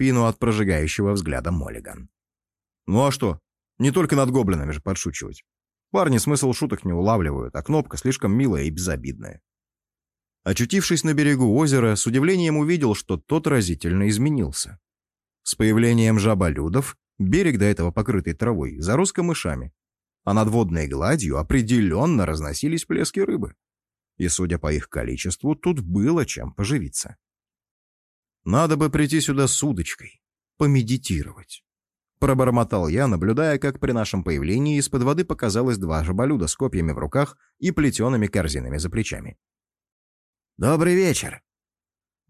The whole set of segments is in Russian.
спину от прожигающего взгляда Моллиган. «Ну а что? Не только над гоблинами же подшучивать. Парни смысл шуток не улавливают, а кнопка слишком милая и безобидная». Очутившись на берегу озера, с удивлением увидел, что тот разительно изменился. С появлением жаболюдов берег, до этого покрытый травой, зарос камышами, а над водной гладью определенно разносились плески рыбы. И, судя по их количеству, тут было чем поживиться. Надо бы прийти сюда с удочкой, помедитировать. Пробормотал я, наблюдая, как при нашем появлении из-под воды показалось два жаболюда с копьями в руках и плетеными корзинами за плечами. «Добрый вечер!»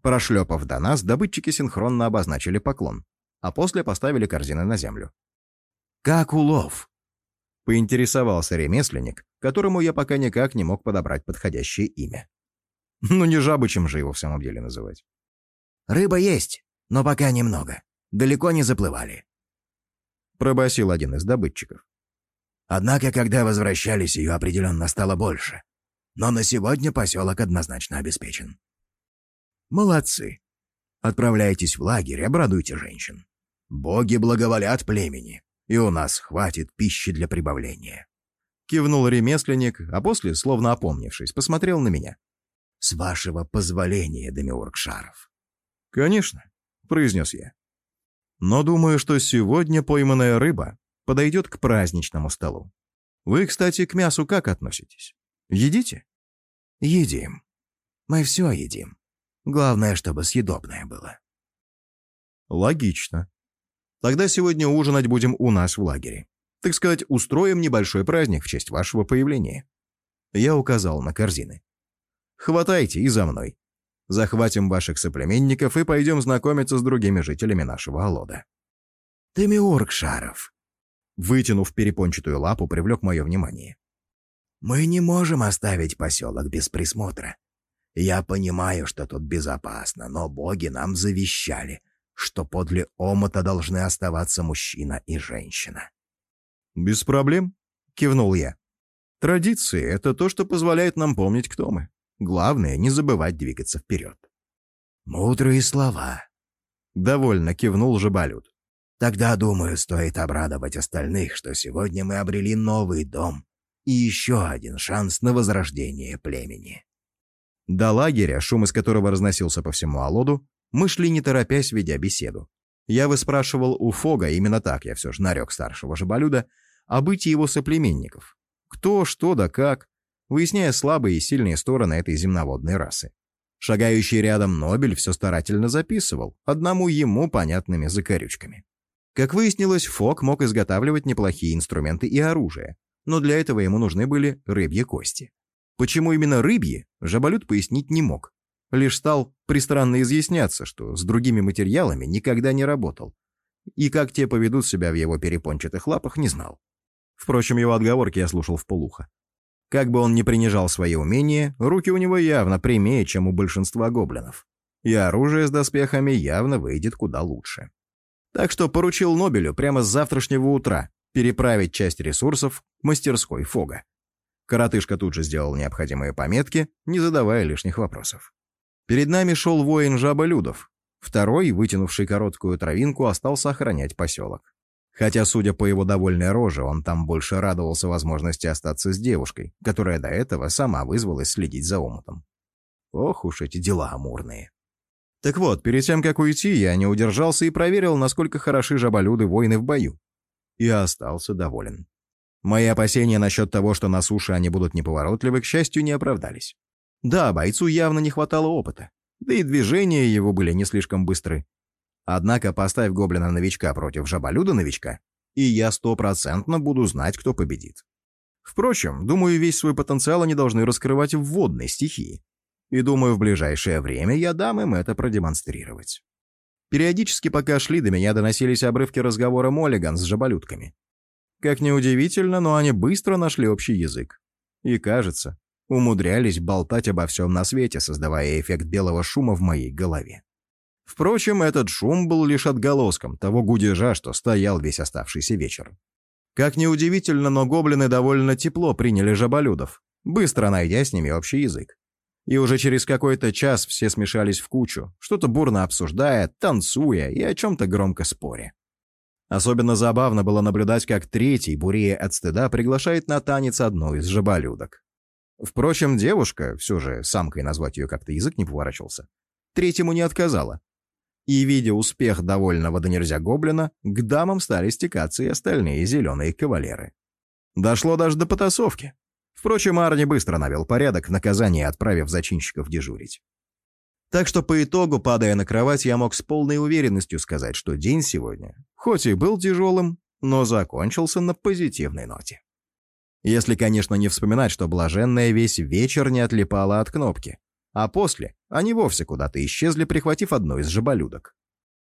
Прошлепав до нас, добытчики синхронно обозначили поклон, а после поставили корзины на землю. «Как улов?» — поинтересовался ремесленник, которому я пока никак не мог подобрать подходящее имя. Ну не жабычем же его в самом деле называть. «Рыба есть, но пока немного. Далеко не заплывали», — пробасил один из добытчиков. «Однако, когда возвращались, ее определенно стало больше. Но на сегодня поселок однозначно обеспечен». «Молодцы. Отправляйтесь в лагерь, обрадуйте женщин. Боги благоволят племени, и у нас хватит пищи для прибавления». Кивнул ремесленник, а после, словно опомнившись, посмотрел на меня. «С вашего позволения, Демиург Шаров». «Конечно», — произнес я. «Но думаю, что сегодня пойманная рыба подойдет к праздничному столу. Вы, кстати, к мясу как относитесь? Едите?» «Едим. Мы все едим. Главное, чтобы съедобное было». «Логично. Тогда сегодня ужинать будем у нас в лагере. Так сказать, устроим небольшой праздник в честь вашего появления». Я указал на корзины. «Хватайте и за мной захватим ваших соплеменников и пойдем знакомиться с другими жителями нашего Алода». «Демиург Шаров», вытянув перепончатую лапу, привлек мое внимание. «Мы не можем оставить поселок без присмотра. Я понимаю, что тут безопасно, но боги нам завещали, что подле омота должны оставаться мужчина и женщина». «Без проблем», — кивнул я. «Традиции — это то, что позволяет нам помнить, кто мы. Главное, не забывать двигаться вперед. «Мудрые слова», — довольно кивнул Жабалют. «Тогда, думаю, стоит обрадовать остальных, что сегодня мы обрели новый дом и еще один шанс на возрождение племени». До лагеря, шум из которого разносился по всему Алоду, мы шли не торопясь, ведя беседу. Я выспрашивал у Фога, именно так я все же нарек старшего Жабалюда, о бытии его соплеменников. Кто, что да как, выясняя слабые и сильные стороны этой земноводной расы. Шагающий рядом Нобель все старательно записывал, одному ему понятными закорючками. Как выяснилось, Фок мог изготавливать неплохие инструменты и оружие, но для этого ему нужны были рыбьи кости. Почему именно рыбьи, Жабалют пояснить не мог. Лишь стал пристранно изъясняться, что с другими материалами никогда не работал. И как те поведут себя в его перепончатых лапах, не знал. Впрочем, его отговорки я слушал в полухо. Как бы он ни принижал свои умения, руки у него явно прямее, чем у большинства гоблинов. И оружие с доспехами явно выйдет куда лучше. Так что поручил Нобелю прямо с завтрашнего утра переправить часть ресурсов к мастерской Фога. Коротышка тут же сделал необходимые пометки, не задавая лишних вопросов. Перед нами шел воин жаболюдов. Второй, вытянувший короткую травинку, остался охранять поселок. Хотя, судя по его довольной роже, он там больше радовался возможности остаться с девушкой, которая до этого сама вызвалась следить за омутом. Ох уж эти дела амурные. Так вот, перед тем, как уйти, я не удержался и проверил, насколько хороши жаболюды воины в бою. И остался доволен. Мои опасения насчет того, что на суше они будут неповоротливы, к счастью, не оправдались. Да, бойцу явно не хватало опыта, да и движения его были не слишком быстры. Однако поставь гоблина-новичка против жаболюда-новичка, и я стопроцентно буду знать, кто победит. Впрочем, думаю, весь свой потенциал они должны раскрывать в водной стихии. И думаю, в ближайшее время я дам им это продемонстрировать. Периодически, пока шли, до меня доносились обрывки разговора Моллиган с жаболютками. Как ни удивительно, но они быстро нашли общий язык. И, кажется, умудрялись болтать обо всем на свете, создавая эффект белого шума в моей голове. Впрочем, этот шум был лишь отголоском того гудежа, что стоял весь оставшийся вечер. Как ни удивительно, но гоблины довольно тепло приняли жаболюдов, быстро найдя с ними общий язык. И уже через какой-то час все смешались в кучу, что-то бурно обсуждая, танцуя и о чем-то громко споря. Особенно забавно было наблюдать, как третий, бурея от стыда, приглашает на танец одну из жаболюдок. Впрочем, девушка, все же самкой назвать ее как-то язык не поворачивался, третьему не отказала. И, видя успех довольного до нельзя гоблина, к дамам стали стекаться и остальные зеленые кавалеры. Дошло даже до потасовки. Впрочем, Арни быстро навел порядок, наказание отправив зачинщиков дежурить. Так что по итогу, падая на кровать, я мог с полной уверенностью сказать, что день сегодня, хоть и был тяжелым, но закончился на позитивной ноте. Если, конечно, не вспоминать, что блаженная весь вечер не отлипала от кнопки, а после они вовсе куда-то исчезли, прихватив одну из жаболюдок.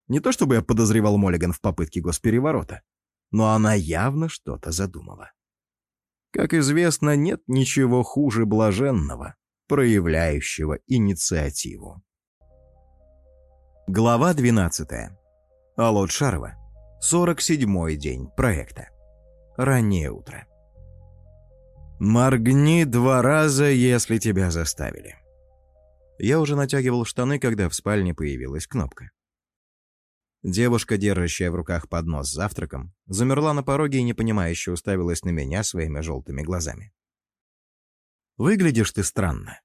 Не то чтобы я подозревал Моллиган в попытке госпереворота, но она явно что-то задумала. Как известно, нет ничего хуже блаженного, проявляющего инициативу. Глава 12. Алот Шарова. 47-й день проекта. Раннее утро. «Моргни два раза, если тебя заставили». Я уже натягивал штаны, когда в спальне появилась кнопка. Девушка, держащая в руках поднос с завтраком, замерла на пороге и непонимающе уставилась на меня своими желтыми глазами. «Выглядишь ты странно»,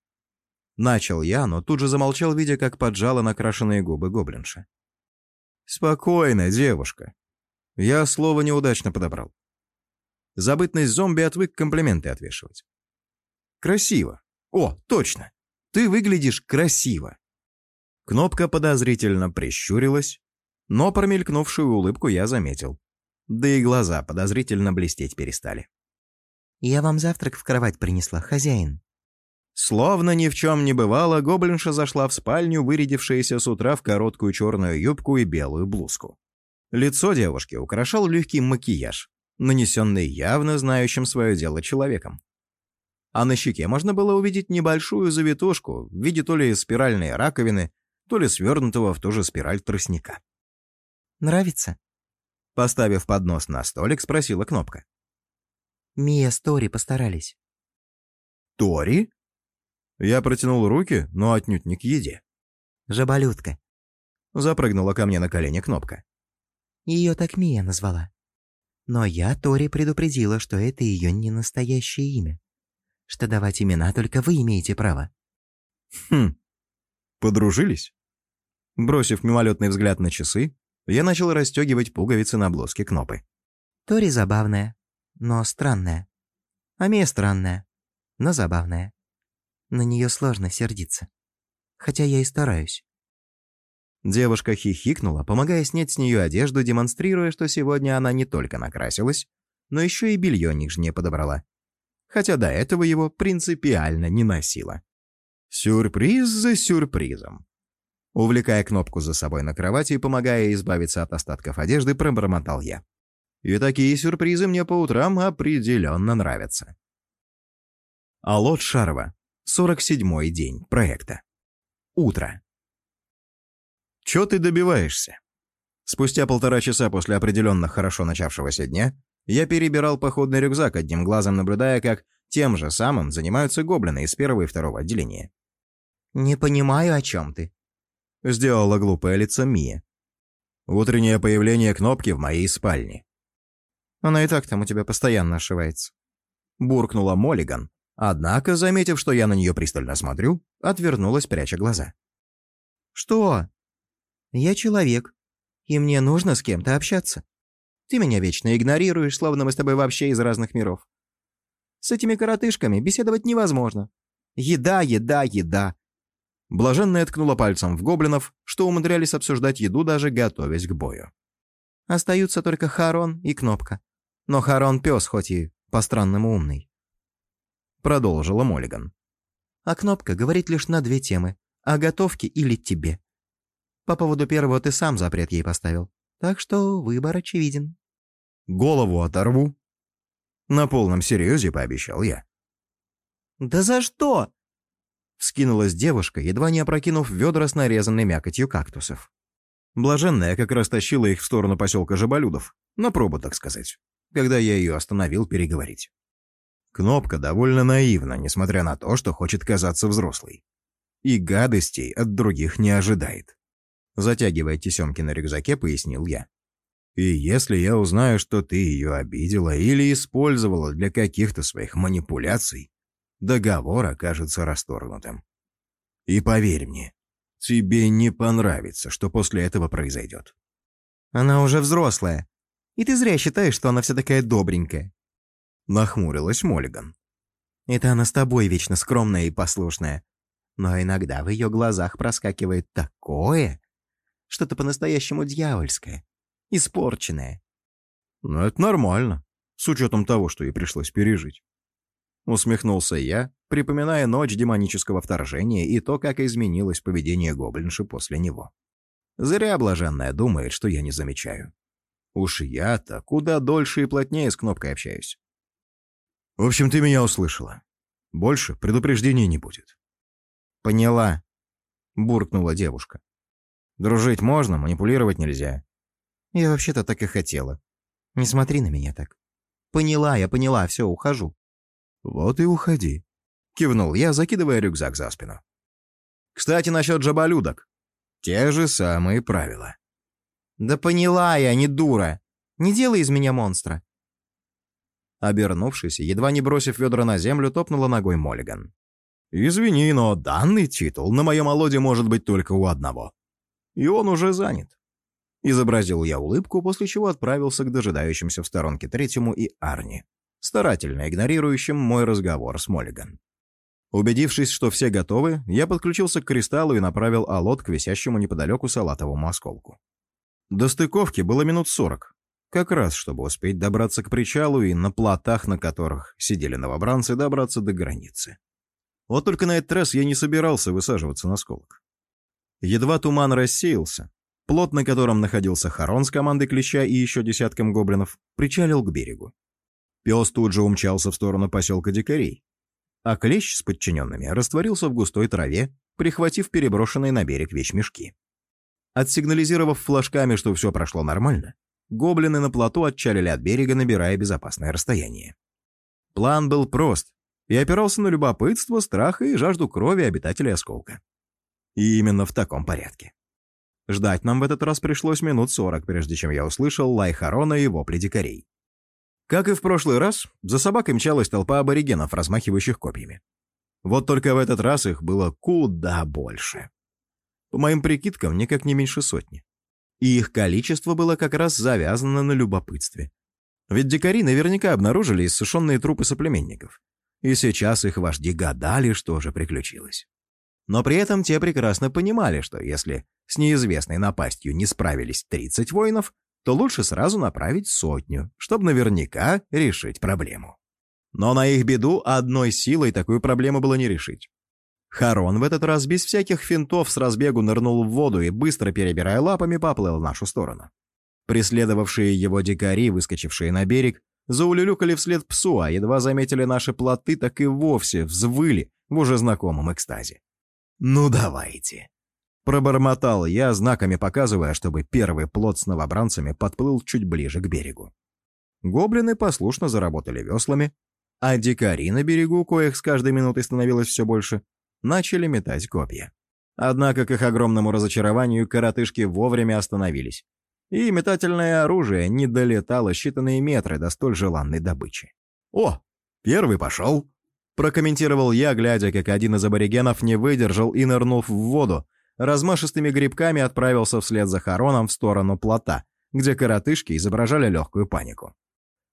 Начал я, но тут же замолчал, видя, как поджала накрашенные губы гоблинша. «Спокойно, девушка». Я слово неудачно подобрал. Забытность зомби отвык комплименты отвешивать. «Красиво. О, точно. Ты выглядишь красиво». Кнопка подозрительно прищурилась, но промелькнувшую улыбку я заметил. Да и глаза подозрительно блестеть перестали. «Я вам завтрак в кровать принесла, хозяин», Словно ни в чем не бывало, гоблинша зашла в спальню, вырядившаяся с утра в короткую черную юбку и белую блузку. Лицо девушки украшал легкий макияж, нанесенный явно знающим свое дело человеком. А на щеке можно было увидеть небольшую завитушку в виде то ли спиральной раковины, то ли свернутого в ту же спираль тростника. «Нравится?» Поставив поднос на столик, спросила Кнопка. «Мия с Тори постарались». «Тори?» Я протянул руки, но отнюдь не к еде. «Жаболютка». Запрыгнула ко мне на колени кнопка. Ее так Мия назвала. Но я Тори предупредила, что это ее не настоящее имя. Что давать имена только вы имеете право. Хм. Подружились? Бросив мимолетный взгляд на часы, я начал расстегивать пуговицы на блузке Кнопы. Тори забавная, но странная. А Мия странная, но забавная. На нее сложно сердиться. Хотя я и стараюсь. Девушка хихикнула, помогая снять с нее одежду, демонстрируя, что сегодня она не только накрасилась, но еще и белье нижнее подобрала. Хотя до этого его принципиально не носила. Сюрприз за сюрпризом. Увлекая кнопку за собой на кровати и помогая избавиться от остатков одежды, пробормотал я. И такие сюрпризы мне по утрам определенно нравятся. Алот Шарова. 47-й день проекта. Утро. Чё ты добиваешься? Спустя полтора часа после определенно хорошо начавшегося дня я перебирал походный рюкзак, одним глазом наблюдая, как тем же самым занимаются гоблины из первого и второго отделения. «Не понимаю, о чем ты», — сделала глупое лицо Мия. «Утреннее появление кнопки в моей спальне». «Она и так там у тебя постоянно ошивается», — буркнула Моллиган, Однако, заметив, что я на нее пристально смотрю, отвернулась, пряча глаза. «Что?» «Я человек, и мне нужно с кем-то общаться. Ты меня вечно игнорируешь, словно мы с тобой вообще из разных миров. С этими коротышками беседовать невозможно. Еда, еда, еда». Блаженная ткнула пальцем в гоблинов, что умудрялись обсуждать еду, даже готовясь к бою. Остаются только Харон и Кнопка. Но Харон пес, хоть и по-странному умный. — продолжила Моллиган. «А кнопка говорит лишь на две темы — о готовке или тебе. По поводу первого ты сам запрет ей поставил, так что выбор очевиден». «Голову оторву». На полном серьезе пообещал я. «Да за что?» Вскинулась девушка, едва не опрокинув ведра с нарезанной мякотью кактусов. Блаженная как раз тащила их в сторону поселка Жаболюдов, на пробу, так сказать, когда я ее остановил переговорить. Кнопка довольно наивна, несмотря на то, что хочет казаться взрослой. и гадостей от других не ожидает. Затягивая тесемки на рюкзаке, пояснил я. И если я узнаю, что ты ее обидела или использовала для каких-то своих манипуляций, договор окажется расторгнутым. И поверь мне, тебе не понравится, что после этого произойдет. Она уже взрослая, и ты зря считаешь, что она вся такая добренькая. Нахмурилась Моллиган. Это она с тобой вечно скромная и послушная. Но иногда в ее глазах проскакивает такое, что-то по-настоящему дьявольское, испорченное. Но это нормально, с учетом того, что ей пришлось пережить. Усмехнулся я, припоминая ночь демонического вторжения и то, как изменилось поведение гоблинши после него. Зря блаженная думает, что я не замечаю. Уж я-то куда дольше и плотнее с кнопкой общаюсь. В общем, ты меня услышала. Больше предупреждений не будет. Поняла, буркнула девушка. Дружить можно, манипулировать нельзя. Я вообще-то так и хотела. Не смотри на меня так. Поняла, я поняла, все, ухожу. Вот и уходи. Кивнул я, закидывая рюкзак за спину. Кстати, насчет жаболюдок. Те же самые правила. Да поняла я, не дура. Не делай из меня монстра. Обернувшись, едва не бросив ведра на землю, топнула ногой Моллиган. «Извини, но данный титул на моем олоде может быть только у одного. И он уже занят». Изобразил я улыбку, после чего отправился к дожидающимся в сторонке третьему и Арни, старательно игнорирующим мой разговор с Моллиган. Убедившись, что все готовы, я подключился к кристаллу и направил алот к висящему неподалеку салатовому осколку. До стыковки было минут сорок, как раз, чтобы успеть добраться к причалу и на плотах, на которых сидели новобранцы, добраться до границы. Вот только на этот раз я не собирался высаживаться на сколок. Едва туман рассеялся, плот, на котором находился Харон с командой Клеща и еще десятком гоблинов, причалил к берегу. Пес тут же умчался в сторону поселка дикарей, а Клещ с подчиненными растворился в густой траве, прихватив переброшенные на берег вещмешки. Отсигнализировав флажками, что все прошло нормально, гоблины на плоту отчалили от берега, набирая безопасное расстояние. План был прост и опирался на любопытство, страх и жажду крови обитателей осколка. И именно в таком порядке. Ждать нам в этот раз пришлось минут сорок, прежде чем я услышал лай Харона и вопли дикарей. Как и в прошлый раз, за собакой мчалась толпа аборигенов, размахивающих копьями. Вот только в этот раз их было куда больше. По моим прикидкам, никак не меньше сотни и их количество было как раз завязано на любопытстве. Ведь дикари наверняка обнаружили иссушенные трупы соплеменников, и сейчас их вожди гадали, что же приключилось. Но при этом те прекрасно понимали, что если с неизвестной напастью не справились 30 воинов, то лучше сразу направить сотню, чтобы наверняка решить проблему. Но на их беду одной силой такую проблему было не решить. Харон в этот раз без всяких финтов с разбегу нырнул в воду и, быстро перебирая лапами, поплыл в нашу сторону. Преследовавшие его дикари, выскочившие на берег, заулюлюкали вслед псу, а едва заметили наши плоты, так и вовсе взвыли в уже знакомом экстазе. «Ну давайте!» Пробормотал я, знаками показывая, чтобы первый плот с новобранцами подплыл чуть ближе к берегу. Гоблины послушно заработали веслами, а дикари на берегу, коих с каждой минутой становилось все больше, начали метать копья. Однако, к их огромному разочарованию, коротышки вовремя остановились, и метательное оружие не долетало считанные метры до столь желанной добычи. «О, первый пошел!» Прокомментировал я, глядя, как один из аборигенов не выдержал и, нырнув в воду, размашистыми грибками отправился вслед за Хароном в сторону плота, где коротышки изображали легкую панику.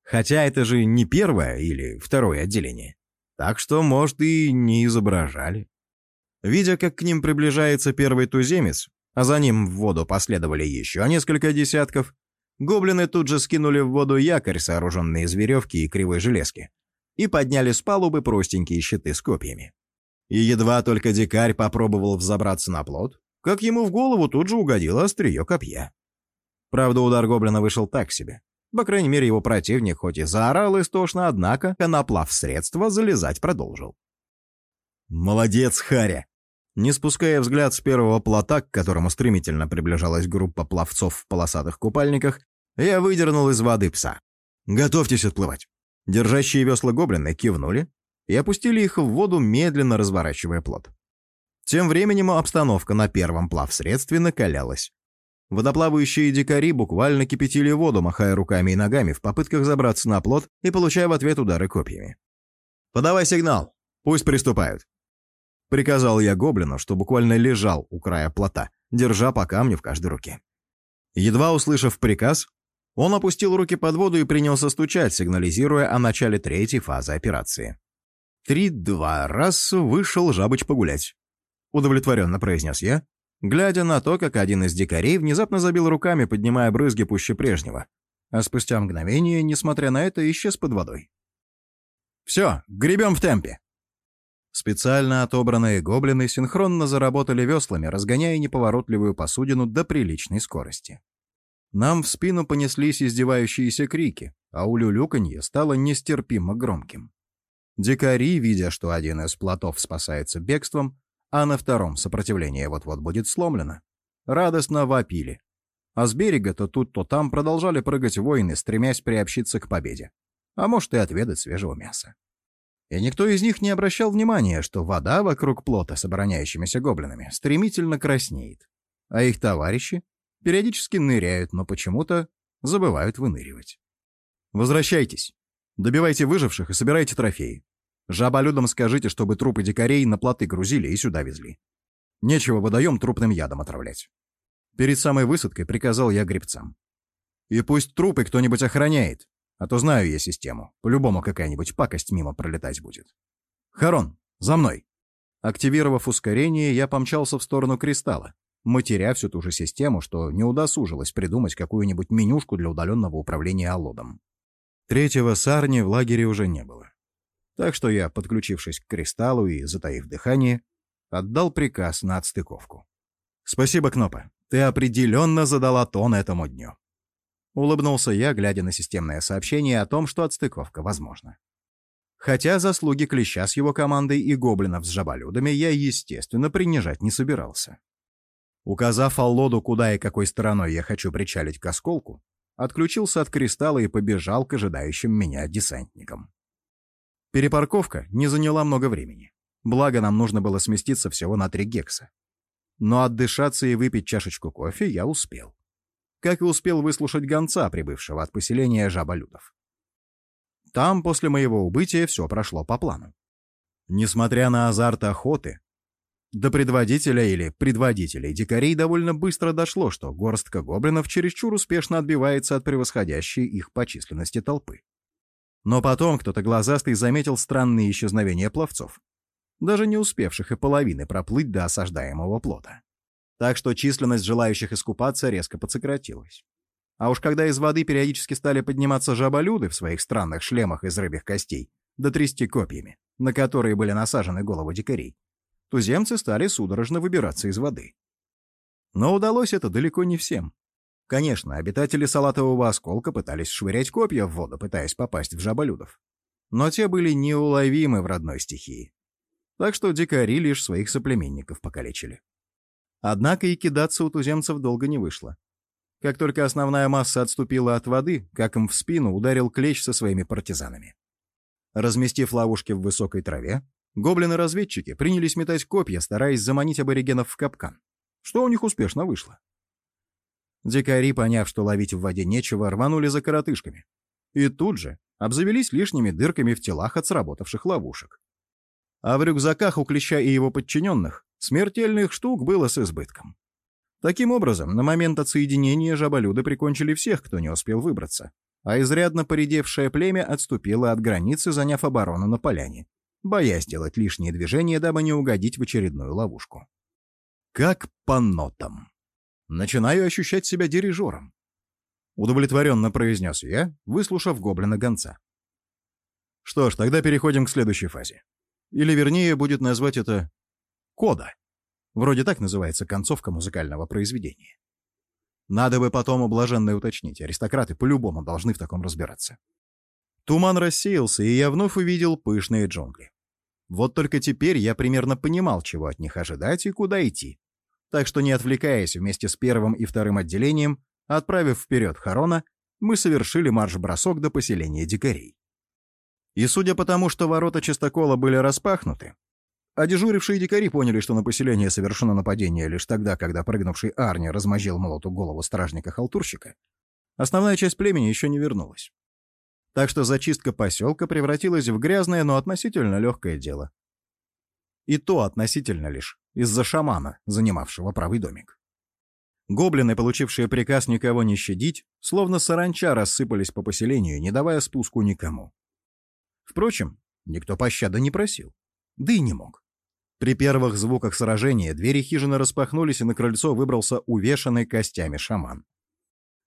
Хотя это же не первое или второе отделение. Так что, может, и не изображали. Видя, как к ним приближается первый туземец, а за ним в воду последовали еще несколько десятков, гоблины тут же скинули в воду якорь, сооруженный из веревки и кривой железки, и подняли с палубы простенькие щиты с копьями. И едва только дикарь попробовал взобраться на плот, как ему в голову тут же угодило острие копья. Правда, удар гоблина вышел так себе. По крайней мере, его противник хоть и заорал истошно, однако, наплав средства, залезать продолжил. «Молодец, Харя!» Не спуская взгляд с первого плота, к которому стремительно приближалась группа пловцов в полосатых купальниках, я выдернул из воды пса. «Готовьтесь отплывать!» Держащие весла гоблины кивнули и опустили их в воду, медленно разворачивая плот. Тем временем обстановка на первом плавсредстве накалялась. Водоплавающие дикари буквально кипятили воду, махая руками и ногами в попытках забраться на плот и получая в ответ удары копьями. «Подавай сигнал! Пусть приступают!» Приказал я гоблину, что буквально лежал у края плота, держа по камню в каждой руке. Едва услышав приказ, он опустил руки под воду и принялся стучать, сигнализируя о начале третьей фазы операции. «Три-два раз вышел Жабыч погулять», — удовлетворенно произнес я, глядя на то, как один из дикарей внезапно забил руками, поднимая брызги пуще прежнего, а спустя мгновение, несмотря на это, исчез под водой. «Все, гребем в темпе!» Специально отобранные гоблины синхронно заработали веслами, разгоняя неповоротливую посудину до приличной скорости. Нам в спину понеслись издевающиеся крики, а улюлюканье стало нестерпимо громким. Дикари, видя, что один из плотов спасается бегством, а на втором сопротивление вот-вот будет сломлено, радостно вопили. А с берега то тут, то там продолжали прыгать воины, стремясь приобщиться к победе. А может и отведать свежего мяса. И никто из них не обращал внимания, что вода вокруг плота с обороняющимися гоблинами стремительно краснеет, а их товарищи периодически ныряют, но почему-то забывают выныривать. «Возвращайтесь. Добивайте выживших и собирайте трофеи. Жаболюдам скажите, чтобы трупы дикарей на плоты грузили и сюда везли. Нечего водоем трупным ядом отравлять». Перед самой высадкой приказал я гребцам. «И пусть трупы кто-нибудь охраняет, а то знаю я систему. По-любому какая-нибудь пакость мимо пролетать будет. Харон, за мной!» Активировав ускорение, я помчался в сторону кристалла, матеря всю ту же систему, что не удосужилась придумать какую-нибудь менюшку для удаленного управления Аллодом. Третьего сарни в лагере уже не было. Так что я, подключившись к кристаллу и затаив дыхание, отдал приказ на отстыковку. «Спасибо, Кнопа. Ты определенно задала тон этому дню». Улыбнулся я, глядя на системное сообщение о том, что отстыковка возможна. Хотя заслуги Клеща с его командой и гоблинов с жаболюдами я, естественно, принижать не собирался. Указав Аллоду, куда и какой стороной я хочу причалить к осколку, отключился от кристалла и побежал к ожидающим меня десантникам. Перепарковка не заняла много времени. Благо, нам нужно было сместиться всего на три гекса. Но отдышаться и выпить чашечку кофе я успел как и успел выслушать гонца, прибывшего от поселения жаболюдов. Там после моего убытия все прошло по плану. Несмотря на азарт охоты, до предводителя или предводителей дикарей довольно быстро дошло, что горстка гоблинов чересчур успешно отбивается от превосходящей их по численности толпы. Но потом кто-то глазастый заметил странные исчезновения пловцов, даже не успевших и половины проплыть до осаждаемого плота так что численность желающих искупаться резко подсократилась. А уж когда из воды периодически стали подниматься жаболюды в своих странных шлемах из рыбьих костей, да трясти копьями, на которые были насажены головы дикарей, туземцы стали судорожно выбираться из воды. Но удалось это далеко не всем. Конечно, обитатели салатового осколка пытались швырять копья в воду, пытаясь попасть в жаболюдов. Но те были неуловимы в родной стихии. Так что дикари лишь своих соплеменников покалечили. Однако и кидаться у туземцев долго не вышло. Как только основная масса отступила от воды, как им в спину ударил клещ со своими партизанами. Разместив ловушки в высокой траве, гоблины-разведчики принялись метать копья, стараясь заманить аборигенов в капкан, что у них успешно вышло. Дикари, поняв, что ловить в воде нечего, рванули за коротышками. И тут же обзавелись лишними дырками в телах от сработавших ловушек. А в рюкзаках у клеща и его подчиненных Смертельных штук было с избытком. Таким образом, на момент отсоединения жаболюды прикончили всех, кто не успел выбраться, а изрядно поредевшее племя отступило от границы, заняв оборону на поляне, боясь делать лишние движения, дабы не угодить в очередную ловушку. Как по нотам. Начинаю ощущать себя дирижером. Удовлетворенно произнес я, выслушав гоблина-гонца. Что ж, тогда переходим к следующей фазе. Или, вернее, будет назвать это кода. Вроде так называется концовка музыкального произведения. Надо бы потом ублаженное уточнить, аристократы по-любому должны в таком разбираться. Туман рассеялся, и я вновь увидел пышные джунгли. Вот только теперь я примерно понимал, чего от них ожидать и куда идти. Так что, не отвлекаясь вместе с первым и вторым отделением, отправив вперед Харона, мы совершили марш-бросок до поселения дикарей. И судя по тому, что ворота чистокола были распахнуты, А дежурившие дикари поняли, что на поселение совершено нападение лишь тогда, когда прыгнувший Арни размозжил молоту голову стражника-халтурщика, основная часть племени еще не вернулась. Так что зачистка поселка превратилась в грязное, но относительно легкое дело. И то относительно лишь из-за шамана, занимавшего правый домик. Гоблины, получившие приказ никого не щадить, словно саранча рассыпались по поселению, не давая спуску никому. Впрочем, никто пощады не просил, да и не мог. При первых звуках сражения двери хижины распахнулись, и на крыльцо выбрался увешанный костями шаман.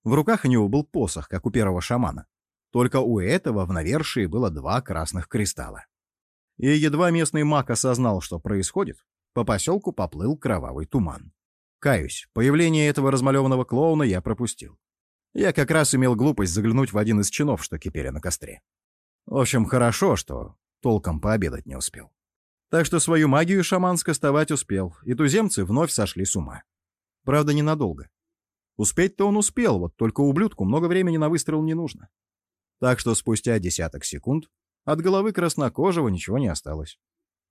В руках у него был посох, как у первого шамана. Только у этого в навершии было два красных кристалла. И едва местный маг осознал, что происходит, по поселку поплыл кровавый туман. Каюсь, появление этого размалеванного клоуна я пропустил. Я как раз имел глупость заглянуть в один из чинов, что кипели на костре. В общем, хорошо, что толком пообедать не успел. Так что свою магию шаман скостовать успел, и туземцы вновь сошли с ума. Правда, ненадолго. Успеть-то он успел, вот только ублюдку много времени на выстрел не нужно. Так что спустя десяток секунд от головы краснокожего ничего не осталось.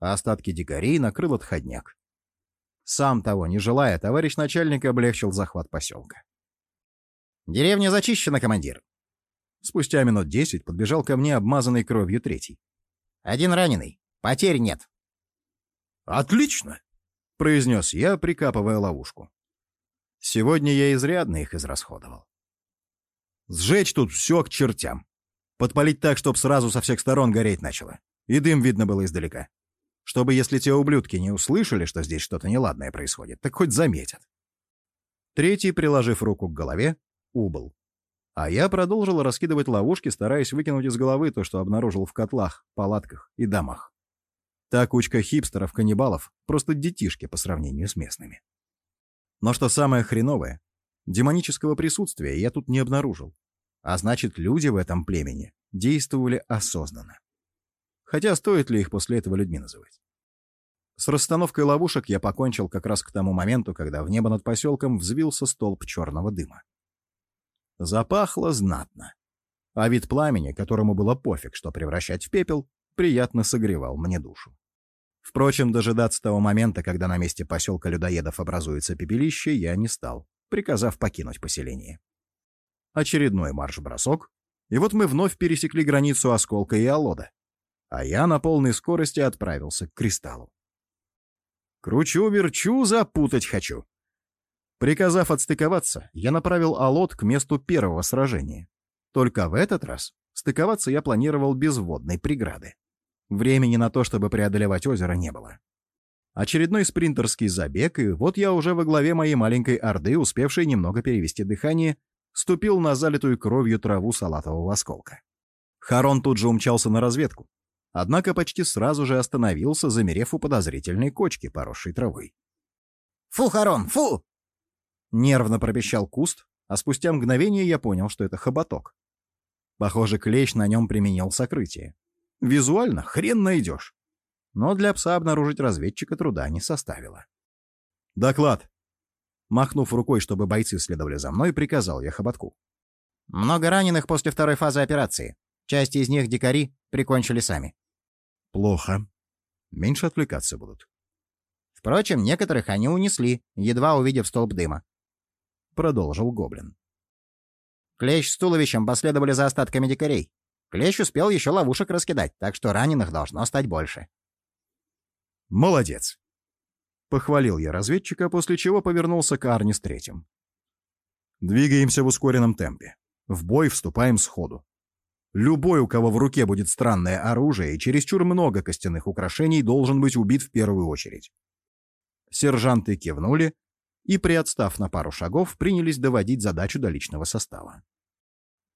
А остатки дикарей накрыл отходняк. Сам того не желая, товарищ начальник облегчил захват поселка. «Деревня зачищена, командир!» Спустя минут десять подбежал ко мне обмазанный кровью третий. «Один раненый. Потерь нет». «Отлично!» — произнес я, прикапывая ловушку. Сегодня я изрядно их израсходовал. Сжечь тут все к чертям. Подпалить так, чтоб сразу со всех сторон гореть начало. И дым видно было издалека. Чтобы, если те ублюдки не услышали, что здесь что-то неладное происходит, так хоть заметят. Третий, приложив руку к голове, убыл. А я продолжил раскидывать ловушки, стараясь выкинуть из головы то, что обнаружил в котлах, палатках и домах. Та кучка хипстеров-каннибалов — просто детишки по сравнению с местными. Но что самое хреновое, демонического присутствия я тут не обнаружил. А значит, люди в этом племени действовали осознанно. Хотя стоит ли их после этого людьми называть? С расстановкой ловушек я покончил как раз к тому моменту, когда в небо над поселком взвился столб черного дыма. Запахло знатно. А вид пламени, которому было пофиг, что превращать в пепел, приятно согревал мне душу. Впрочем, дожидаться того момента, когда на месте поселка людоедов образуется пепелище, я не стал, приказав покинуть поселение. Очередной марш-бросок, и вот мы вновь пересекли границу Осколка и Алода, а я на полной скорости отправился к Кристаллу. Кручу-верчу, запутать хочу. Приказав отстыковаться, я направил Алот к месту первого сражения. Только в этот раз стыковаться я планировал без водной преграды. Времени на то, чтобы преодолевать озеро, не было. Очередной спринтерский забег, и вот я уже во главе моей маленькой орды, успевшей немного перевести дыхание, ступил на залитую кровью траву салатового осколка. Харон тут же умчался на разведку. Однако почти сразу же остановился, замерев у подозрительной кочки, поросшей травой. «Фу, Харон, фу!» Нервно пропищал куст, а спустя мгновение я понял, что это хоботок. Похоже, клещ на нем применил сокрытие. Визуально хрен найдешь. Но для пса обнаружить разведчика труда не составило. «Доклад!» Махнув рукой, чтобы бойцы следовали за мной, приказал я хоботку. «Много раненых после второй фазы операции. Часть из них дикари прикончили сами». «Плохо. Меньше отвлекаться будут». «Впрочем, некоторых они унесли, едва увидев столб дыма», — продолжил Гоблин. Клещ с туловищем последовали за остатками дикарей. Клещ успел еще ловушек раскидать, так что раненых должно стать больше. «Молодец!» Похвалил я разведчика, после чего повернулся к Арне с третьим. «Двигаемся в ускоренном темпе. В бой вступаем сходу. Любой, у кого в руке будет странное оружие и чересчур много костяных украшений, должен быть убит в первую очередь». Сержанты кивнули и, приотстав на пару шагов, принялись доводить задачу до личного состава.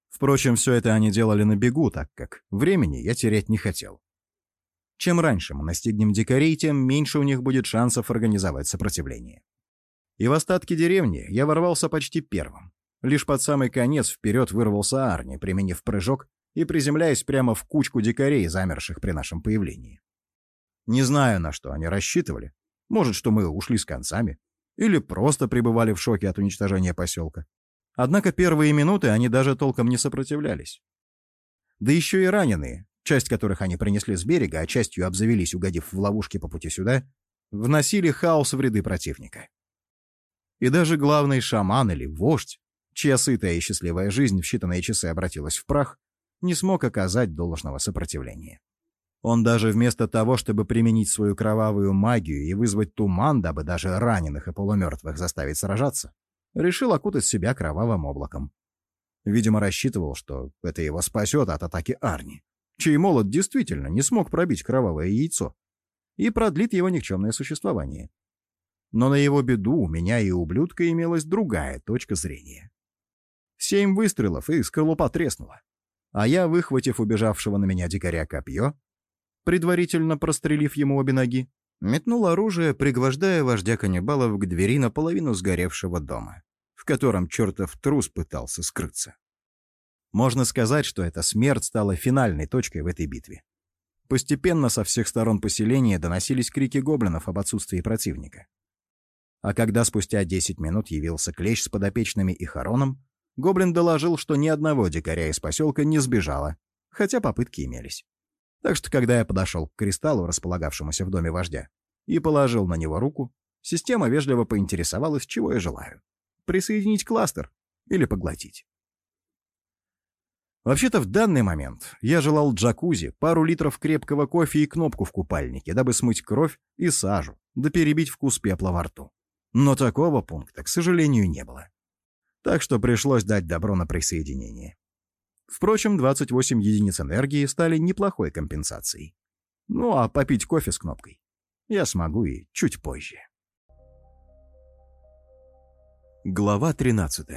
Впрочем, все это они делали на бегу, так как времени я терять не хотел. Чем раньше мы настигнем дикарей, тем меньше у них будет шансов организовать сопротивление. И в остатки деревни я ворвался почти первым. Лишь под самый конец вперед вырвался Арни, применив прыжок и приземляясь прямо в кучку дикарей, замерших при нашем появлении. Не знаю, на что они рассчитывали. Может, что мы ушли с концами. Или просто пребывали в шоке от уничтожения поселка. Однако первые минуты они даже толком не сопротивлялись. Да еще и раненые, часть которых они принесли с берега, а частью обзавелись, угодив в ловушки по пути сюда, вносили хаос в ряды противника. И даже главный шаман или вождь, чья сытая и счастливая жизнь в считанные часы обратилась в прах, не смог оказать должного сопротивления. Он даже вместо того, чтобы применить свою кровавую магию и вызвать туман, дабы даже раненых и полумертвых заставить сражаться, решил окутать себя кровавым облаком. Видимо, рассчитывал, что это его спасет от атаки Арни, чей молот действительно не смог пробить кровавое яйцо, и продлит его никчемное существование. Но на его беду у меня и ублюдка имелась другая точка зрения. Семь выстрелов, и скорлупа треснула. А я, выхватив убежавшего на меня дикаря копье, предварительно прострелив ему обе ноги, метнул оружие, пригвождая вождя каннибалов к двери наполовину сгоревшего дома, в котором чертов трус пытался скрыться. Можно сказать, что эта смерть стала финальной точкой в этой битве. Постепенно со всех сторон поселения доносились крики гоблинов об отсутствии противника. А когда спустя 10 минут явился клещ с подопечными и хороном, гоблин доложил, что ни одного дикаря из поселка не сбежало, хотя попытки имелись. Так что, когда я подошел к кристаллу, располагавшемуся в доме вождя, и положил на него руку, система вежливо поинтересовалась, чего я желаю. Присоединить кластер или поглотить. Вообще-то в данный момент я желал джакузи, пару литров крепкого кофе и кнопку в купальнике, дабы смыть кровь и сажу, да перебить вкус пепла во рту. Но такого пункта, к сожалению, не было. Так что пришлось дать добро на присоединение. Впрочем, 28 единиц энергии стали неплохой компенсацией. Ну а попить кофе с кнопкой я смогу и чуть позже. Глава 13.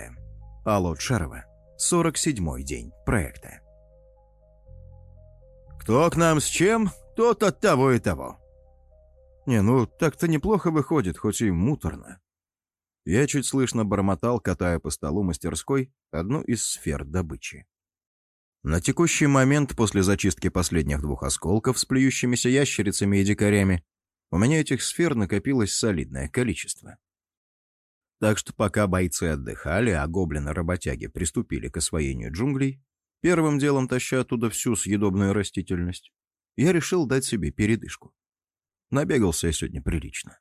Алло Шарова. 47-й день проекта. «Кто к нам с чем, тот от того и того». «Не, ну так-то неплохо выходит, хоть и муторно». Я чуть слышно бормотал, катая по столу мастерской одну из сфер добычи. На текущий момент, после зачистки последних двух осколков с плюющимися ящерицами и дикарями, у меня этих сфер накопилось солидное количество. Так что пока бойцы отдыхали, а гоблины-работяги приступили к освоению джунглей, первым делом таща оттуда всю съедобную растительность, я решил дать себе передышку. Набегался я сегодня прилично.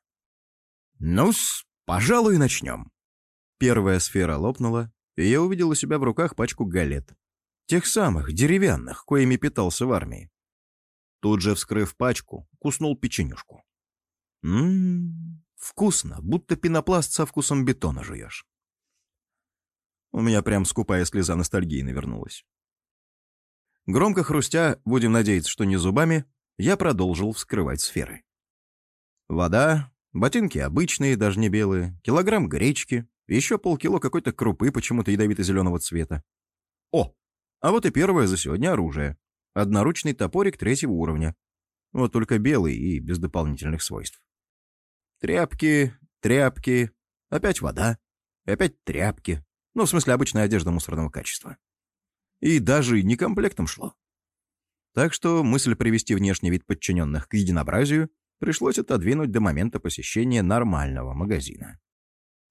Ну-с, пожалуй, начнем. Первая сфера лопнула, и я увидел у себя в руках пачку галет. Тех самых, деревянных, коими питался в армии. Тут же, вскрыв пачку, куснул печенюшку. Ммм, Вкусно, будто пенопласт со вкусом бетона жуешь. У меня прям скупая слеза ностальгии навернулась. Громко хрустя, будем надеяться, что не зубами, я продолжил вскрывать сферы. Вода, ботинки обычные, даже не белые, килограмм гречки, еще полкило какой-то крупы почему-то ядовито-зеленого цвета. О, а вот и первое за сегодня оружие. Одноручный топорик третьего уровня. Вот только белый и без дополнительных свойств. Тряпки, тряпки, опять вода, опять тряпки. Ну, в смысле, обычная одежда мусорного качества. И даже не комплектом шло. Так что мысль привести внешний вид подчиненных к единообразию пришлось отодвинуть до момента посещения нормального магазина.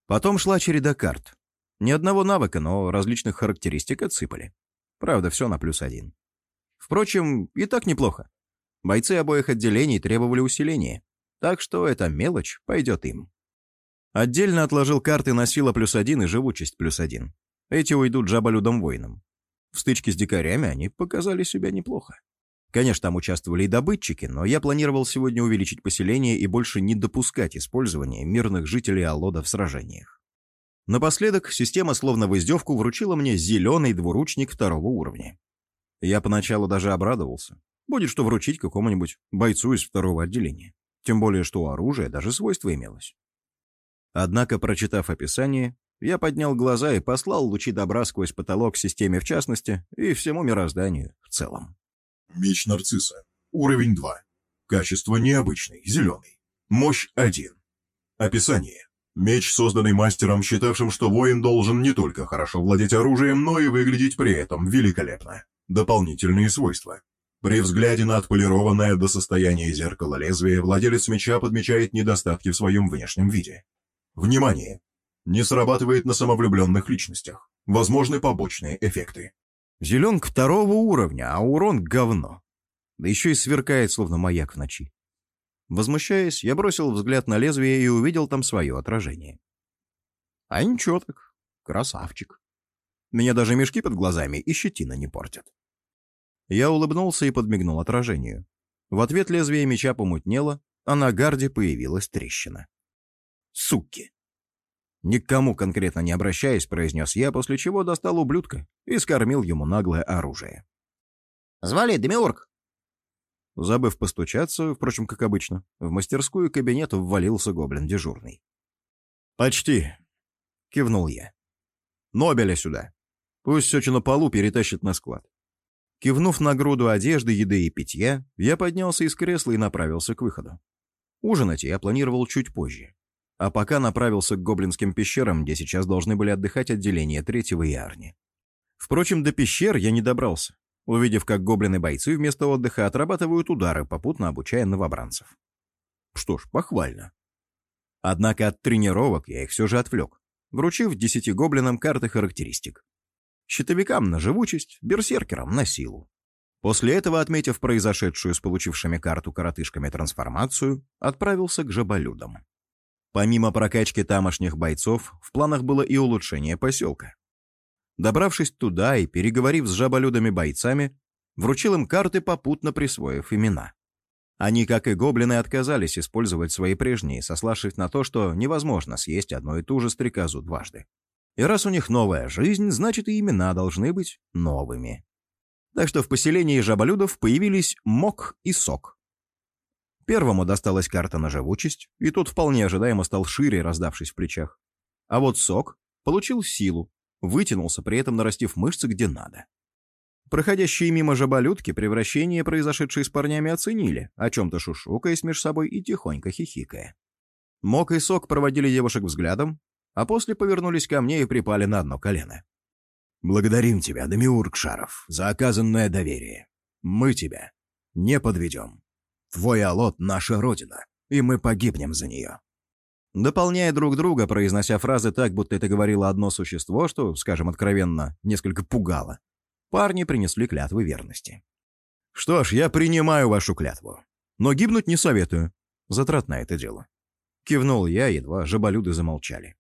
Потом шла череда карт. Ни одного навыка, но различных характеристик отсыпали. Правда, все на плюс один. Впрочем, и так неплохо. Бойцы обоих отделений требовали усиления. Так что эта мелочь пойдет им. Отдельно отложил карты на сила плюс один и живучесть плюс один. Эти уйдут джабалюдом воинам. В стычке с дикарями они показали себя неплохо. Конечно, там участвовали и добытчики, но я планировал сегодня увеличить поселение и больше не допускать использования мирных жителей Аллода в сражениях. Напоследок, система словно в издевку вручила мне зеленый двуручник второго уровня. Я поначалу даже обрадовался. Будет что вручить какому-нибудь бойцу из второго отделения. Тем более, что у оружия даже свойство имелось. Однако, прочитав описание, я поднял глаза и послал лучи добра сквозь потолок системе в частности и всему мирозданию в целом. Меч нарцисса. Уровень 2. Качество необычный, зеленый. Мощь 1. Описание. Меч, созданный мастером, считавшим, что воин должен не только хорошо владеть оружием, но и выглядеть при этом великолепно. Дополнительные свойства. При взгляде на отполированное до состояния зеркала лезвие владелец меча подмечает недостатки в своем внешнем виде. Внимание! Не срабатывает на самовлюбленных личностях. Возможны побочные эффекты. Зеленка второго уровня, а урон — говно. да еще и сверкает, словно маяк в ночи. Возмущаясь, я бросил взгляд на лезвие и увидел там свое отражение. А ничего так, красавчик. Меня даже мешки под глазами и щетина не портят. Я улыбнулся и подмигнул отражению. В ответ лезвие меча помутнело, а на гарде появилась трещина. «Суки!» Никому конкретно не обращаясь, произнес я, после чего достал ублюдка и скормил ему наглое оружие. «Звали Демиург!» Забыв постучаться, впрочем, как обычно, в мастерскую кабинет ввалился гоблин дежурный. «Почти», — кивнул я. «Нобеля сюда. Пусть все, что на полу, перетащит на склад». Кивнув на груду одежды, еды и питья, я поднялся из кресла и направился к выходу. Ужинать я планировал чуть позже. А пока направился к гоблинским пещерам, где сейчас должны были отдыхать отделения третьего и Арни. Впрочем, до пещер я не добрался увидев, как гоблины-бойцы вместо отдыха отрабатывают удары, попутно обучая новобранцев. Что ж, похвально. Однако от тренировок я их все же отвлек, вручив десяти гоблинам карты характеристик. Щитовикам на живучесть, берсеркерам на силу. После этого, отметив произошедшую с получившими карту коротышками трансформацию, отправился к жаболюдам. Помимо прокачки тамошних бойцов, в планах было и улучшение поселка. Добравшись туда и переговорив с жаболюдами-бойцами, вручил им карты, попутно присвоив имена. Они, как и гоблины, отказались использовать свои прежние, сославшись на то, что невозможно съесть одну и ту же стрекозу дважды. И раз у них новая жизнь, значит и имена должны быть новыми. Так что в поселении жаболюдов появились Мок и Сок. Первому досталась карта на живучесть, и тот вполне ожидаемо стал шире, раздавшись в плечах. А вот Сок получил силу, вытянулся, при этом нарастив мышцы где надо. Проходящие мимо жаболютки превращение, произошедшее с парнями, оценили, о чем-то шушукаясь между собой и тихонько хихикая. Мок и Сок проводили девушек взглядом, а после повернулись ко мне и припали на одно колено. «Благодарим тебя, Демиург Шаров, за оказанное доверие. Мы тебя не подведем. Твой Алот — наша родина, и мы погибнем за нее». Дополняя друг друга, произнося фразы так, будто это говорило одно существо, что, скажем откровенно, несколько пугало, парни принесли клятвы верности. «Что ж, я принимаю вашу клятву. Но гибнуть не советую. Затрат на это дело». Кивнул я, едва жаболюды замолчали.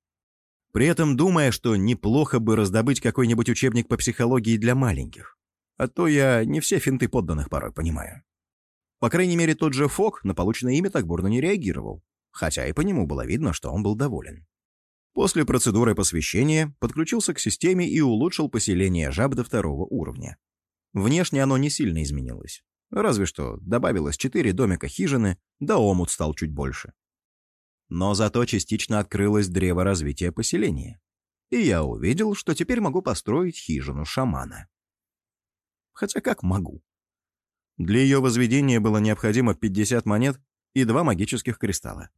При этом думая, что неплохо бы раздобыть какой-нибудь учебник по психологии для маленьких. А то я не все финты подданных порой понимаю. По крайней мере, тот же Фок на полученное имя так бурно не реагировал, хотя и по нему было видно, что он был доволен. После процедуры посвящения подключился к системе и улучшил поселение жаб до второго уровня. Внешне оно не сильно изменилось. Разве что добавилось четыре домика хижины, да омут стал чуть больше. Но зато частично открылось древо развития поселения. И я увидел, что теперь могу построить хижину шамана. Хотя как могу? Для ее возведения было необходимо 50 монет и два магических кристалла.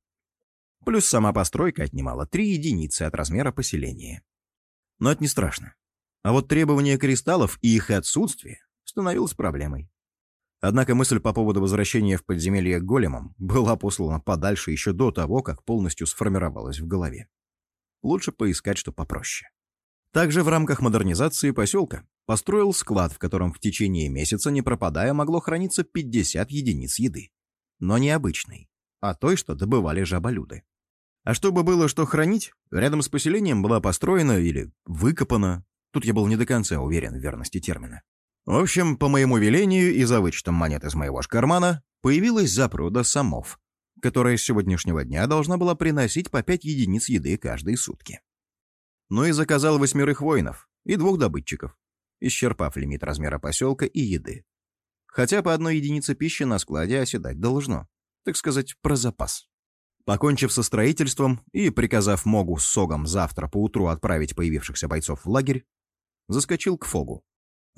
Плюс сама постройка отнимала три единицы от размера поселения. Но это не страшно. А вот требование кристаллов и их отсутствие становилось проблемой. Однако мысль по поводу возвращения в подземелье к големам была послана подальше еще до того, как полностью сформировалась в голове. Лучше поискать что попроще. Также в рамках модернизации поселка построил склад, в котором в течение месяца, не пропадая, могло храниться 50 единиц еды. Но не обычной, а той, что добывали жаболюды. А чтобы было что хранить, рядом с поселением была построена или выкопана, тут я был не до конца уверен в верности термина. В общем, по моему велению и за вычетом монет из моего ж кармана появилась запруда самов, которая с сегодняшнего дня должна была приносить по 5 единиц еды каждые сутки. Ну и заказал восьмерых воинов и двух добытчиков, исчерпав лимит размера поселка и еды. Хотя по одной единице пищи на складе оседать должно, так сказать, про запас. Покончив со строительством и приказав Могу с Согом завтра поутру отправить появившихся бойцов в лагерь, заскочил к Фогу.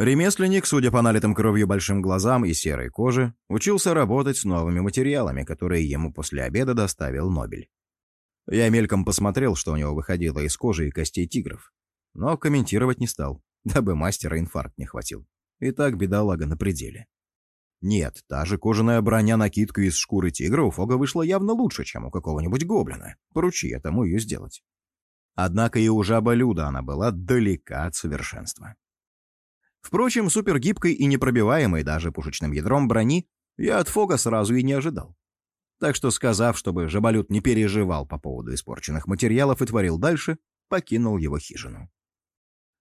Ремесленник, судя по налитым кровью большим глазам и серой коже, учился работать с новыми материалами, которые ему после обеда доставил Нобель. Я мельком посмотрел, что у него выходило из кожи и костей тигров, но комментировать не стал, дабы мастера инфаркт не хватил. И так бедолага на пределе. Нет, та же кожаная броня-накидка из шкуры тигра у Фога вышла явно лучше, чем у какого-нибудь гоблина. Поручи этому ее сделать. Однако и у жаба Люда она была далека от совершенства. Впрочем, супергибкой и непробиваемой даже пушечным ядром брони я от Фога сразу и не ожидал. Так что, сказав, чтобы Жабалют не переживал по поводу испорченных материалов и творил дальше, покинул его хижину.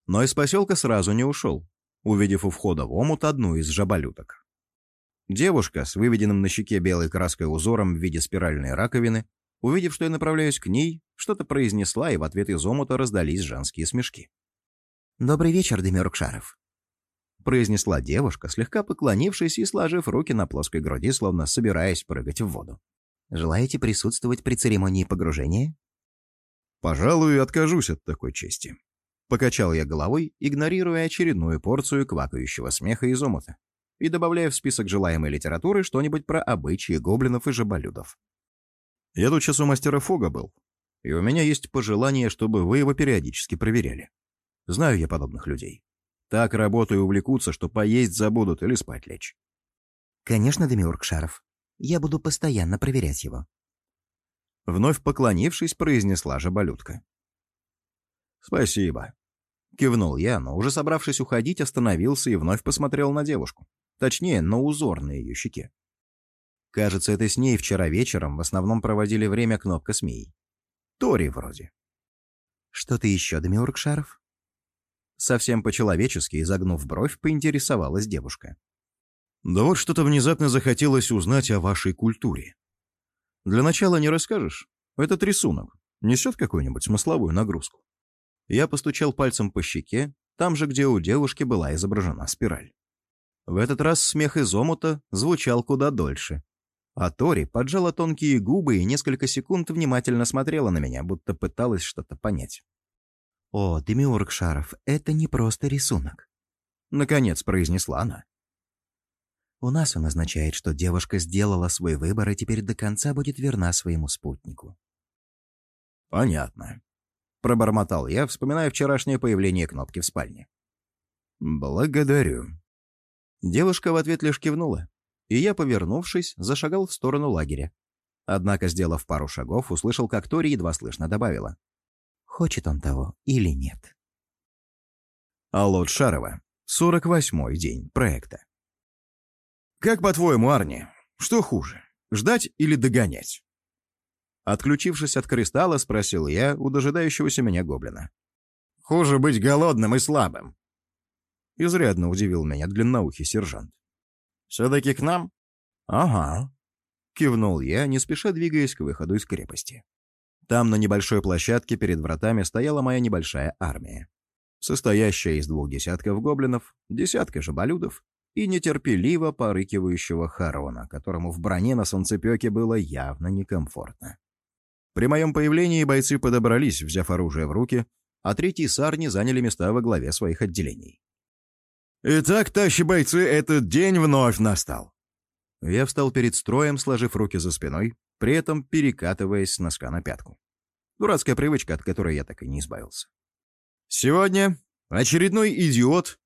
Но из поселка сразу не ушел, увидев у входа в омут одну из жаболюток. Девушка с выведенным на щеке белой краской узором в виде спиральной раковины, увидев, что я направляюсь к ней, что-то произнесла, и в ответ из омута раздались женские смешки. «Добрый вечер, Демиург Шаров», — произнесла девушка, слегка поклонившись и сложив руки на плоской груди, словно собираясь прыгать в воду. «Желаете присутствовать при церемонии погружения?» «Пожалуй, откажусь от такой чести», Покачал я головой, игнорируя очередную порцию квакающего смеха из омута и добавляя в список желаемой литературы что-нибудь про обычаи гоблинов и жаболюдов. Я тут сейчас у мастера Фога был, и у меня есть пожелание, чтобы вы его периодически проверяли. Знаю я подобных людей. Так работаю увлекутся, что поесть забудут или спать лечь. Конечно, Демиург Шаров. Я буду постоянно проверять его. Вновь поклонившись, произнесла жаболютка. Спасибо. Кивнул я, но уже собравшись уходить, остановился и вновь посмотрел на девушку. Точнее, на узор на ее щеке. Кажется, это с ней вчера вечером в основном проводили время кнопка СМИ. Тори вроде. Что-то еще, Демиург Шаров? Совсем по-человечески, изогнув бровь, поинтересовалась девушка. Да вот что-то внезапно захотелось узнать о вашей культуре. Для начала не расскажешь? Этот рисунок несет какую-нибудь смысловую нагрузку? Я постучал пальцем по щеке, там же, где у девушки была изображена спираль. В этот раз смех из омута звучал куда дольше. А Тори поджала тонкие губы и несколько секунд внимательно смотрела на меня, будто пыталась что-то понять. «О, Демиург Шаров, это не просто рисунок», — наконец произнесла она. «У нас он означает, что девушка сделала свой выбор и теперь до конца будет верна своему спутнику». «Понятно», Пробормотал я, вспоминая вчерашнее появление кнопки в спальне. «Благодарю». Девушка в ответ лишь кивнула, и я, повернувшись, зашагал в сторону лагеря. Однако, сделав пару шагов, услышал, как Тори едва слышно добавила. «Хочет он того или нет?» Аллот Шарова. 48-й день проекта. «Как по-твоему, Арни, что хуже, ждать или догонять?» Отключившись от кристалла, спросил я у дожидающегося меня гоблина. «Хуже быть голодным и слабым». Изрядно удивил меня длинноухий сержант. «Все-таки к нам?» «Ага», — кивнул я, не спеша двигаясь к выходу из крепости. Там на небольшой площадке перед вратами стояла моя небольшая армия, состоящая из двух десятков гоблинов, десятка жаболюдов и нетерпеливо порыкивающего Харона, которому в броне на солнцепеке было явно некомфортно. При моем появлении бойцы подобрались, взяв оружие в руки, а третьи сарни заняли места во главе своих отделений. «Итак, тащи бойцы, этот день вновь настал!» Я встал перед строем, сложив руки за спиной, при этом перекатываясь с носка на пятку. Дурацкая привычка, от которой я так и не избавился. Сегодня очередной идиот,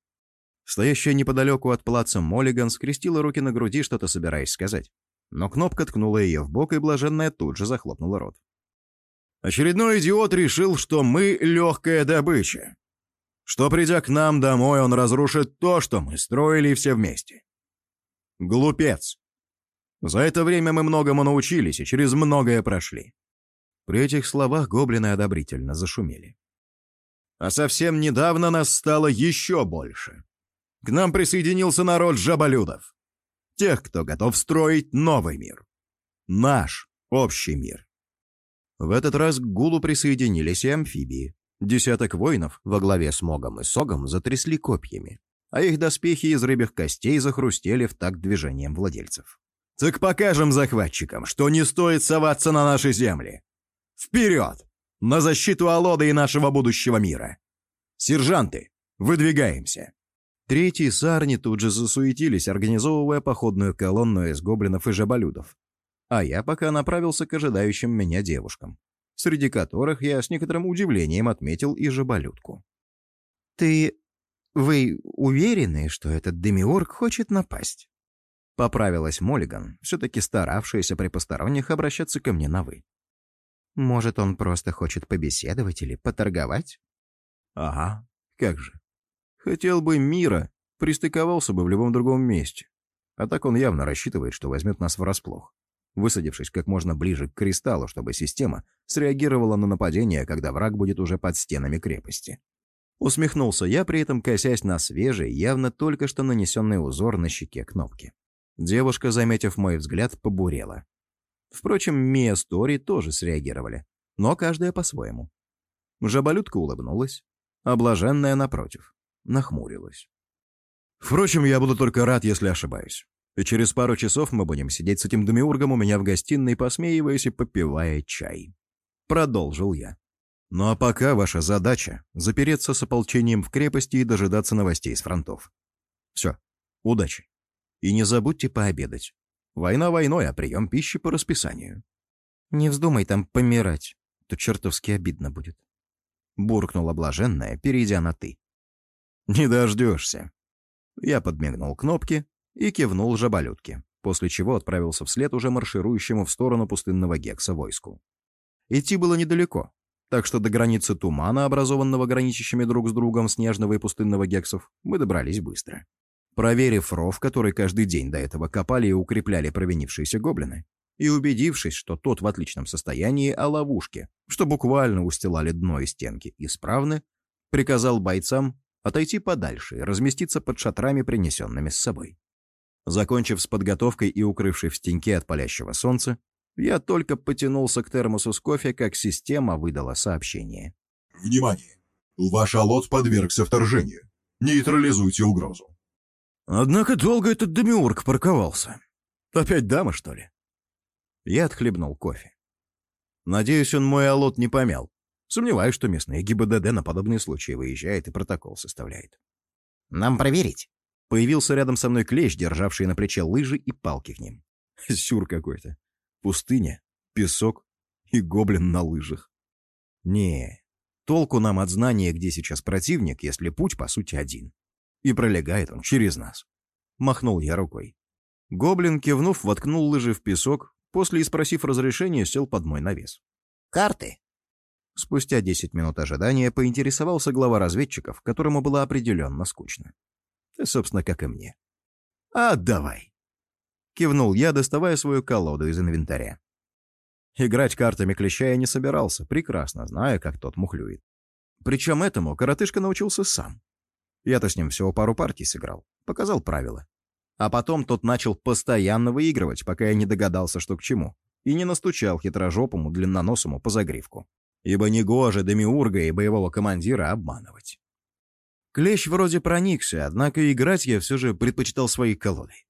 стоящая неподалеку от плаца Моллиган, скрестила руки на груди, что-то собираясь сказать. Но кнопка ткнула ее в бок, и блаженная тут же захлопнула рот. Очередной идиот решил, что мы легкая добыча. Что, придя к нам домой, он разрушит то, что мы строили все вместе. Глупец. За это время мы многому научились и через многое прошли. При этих словах гоблины одобрительно зашумели. А совсем недавно нас стало еще больше. К нам присоединился народ жаболюдов. Тех, кто готов строить новый мир. Наш общий мир. В этот раз к гулу присоединились и амфибии. Десяток воинов во главе с Могом и Согом затрясли копьями, а их доспехи из рыбьих костей захрустели в такт движением владельцев. «Так покажем захватчикам, что не стоит соваться на наши земли! Вперед! На защиту Алода и нашего будущего мира! Сержанты, выдвигаемся!» Третьи сарни тут же засуетились, организовывая походную колонну из гоблинов и жаболюдов, а я пока направился к ожидающим меня девушкам, среди которых я с некоторым удивлением отметил и жаболютку. «Ты... вы уверены, что этот демиург хочет напасть?» Поправилась Моллиган, все-таки старавшаяся при посторонних обращаться ко мне на «вы». «Может, он просто хочет побеседовать или поторговать?» «Ага, как же. Хотел бы мира Пристыковался бы в любом другом месте. А так он явно рассчитывает, что возьмет нас врасплох, высадившись как можно ближе к кристаллу, чтобы система среагировала на нападение, когда враг будет уже под стенами крепости. Усмехнулся я, при этом косясь на свежий, явно только что нанесенный узор на щеке кнопки. Девушка, заметив мой взгляд, побурела. Впрочем, Мия Стори тоже среагировали, но каждая по-своему. Жаболютка улыбнулась, а напротив, нахмурилась. Впрочем, я буду только рад, если ошибаюсь. И через пару часов мы будем сидеть с этим демиургом у меня в гостиной, посмеиваясь и попивая чай. Продолжил я. Ну а пока ваша задача — запереться с ополчением в крепости и дожидаться новостей с фронтов. Все, удачи. И не забудьте пообедать. Война войной, а прием пищи по расписанию. Не вздумай там помирать, то чертовски обидно будет. Буркнула блаженная, перейдя на «ты». Не дождешься. Я подмигнул кнопки и кивнул жаболютке, после чего отправился вслед уже марширующему в сторону пустынного гекса войску. Идти было недалеко, так что до границы тумана, образованного граничащими друг с другом снежного и пустынного гексов, мы добрались быстро. Проверив ров, который каждый день до этого копали и укрепляли провинившиеся гоблины, и убедившись, что тот в отличном состоянии, а ловушки, что буквально устилали дно и стенки, исправны, приказал бойцам отойти подальше и разместиться под шатрами, принесенными с собой. Закончив с подготовкой и укрывшись в стенке от палящего солнца, я только потянулся к термосу с кофе, как система выдала сообщение. Внимание! Ваш алот подвергся вторжению. Нейтрализуйте угрозу. Однако долго этот демиург парковался. Опять дама, что ли? Я отхлебнул кофе. Надеюсь, он мой алот не помял. Сомневаюсь, что местные ГИБДД на подобные случаи выезжает и протокол составляет. «Нам проверить?» Появился рядом со мной клещ, державший на плече лыжи и палки к ним. Сюр какой-то. Пустыня, песок и гоблин на лыжах. Не, толку нам от знания, где сейчас противник, если путь, по сути, один. И пролегает он через нас. Махнул я рукой. Гоблин, кивнув, воткнул лыжи в песок, после и спросив разрешения, сел под мой навес. «Карты?» Спустя 10 минут ожидания поинтересовался глава разведчиков, которому было определенно скучно. И, собственно, как и мне. «А, давай!» Кивнул я, доставая свою колоду из инвентаря. Играть картами клеща я не собирался, прекрасно зная, как тот мухлюет. Причем этому коротышка научился сам. Я-то с ним всего пару партий сыграл, показал правила. А потом тот начал постоянно выигрывать, пока я не догадался, что к чему, и не настучал хитрожопому длинноносому по загривку ибо негоже Демиурга и боевого командира обманывать. Клещ вроде проникся, однако играть я все же предпочитал своей колодой.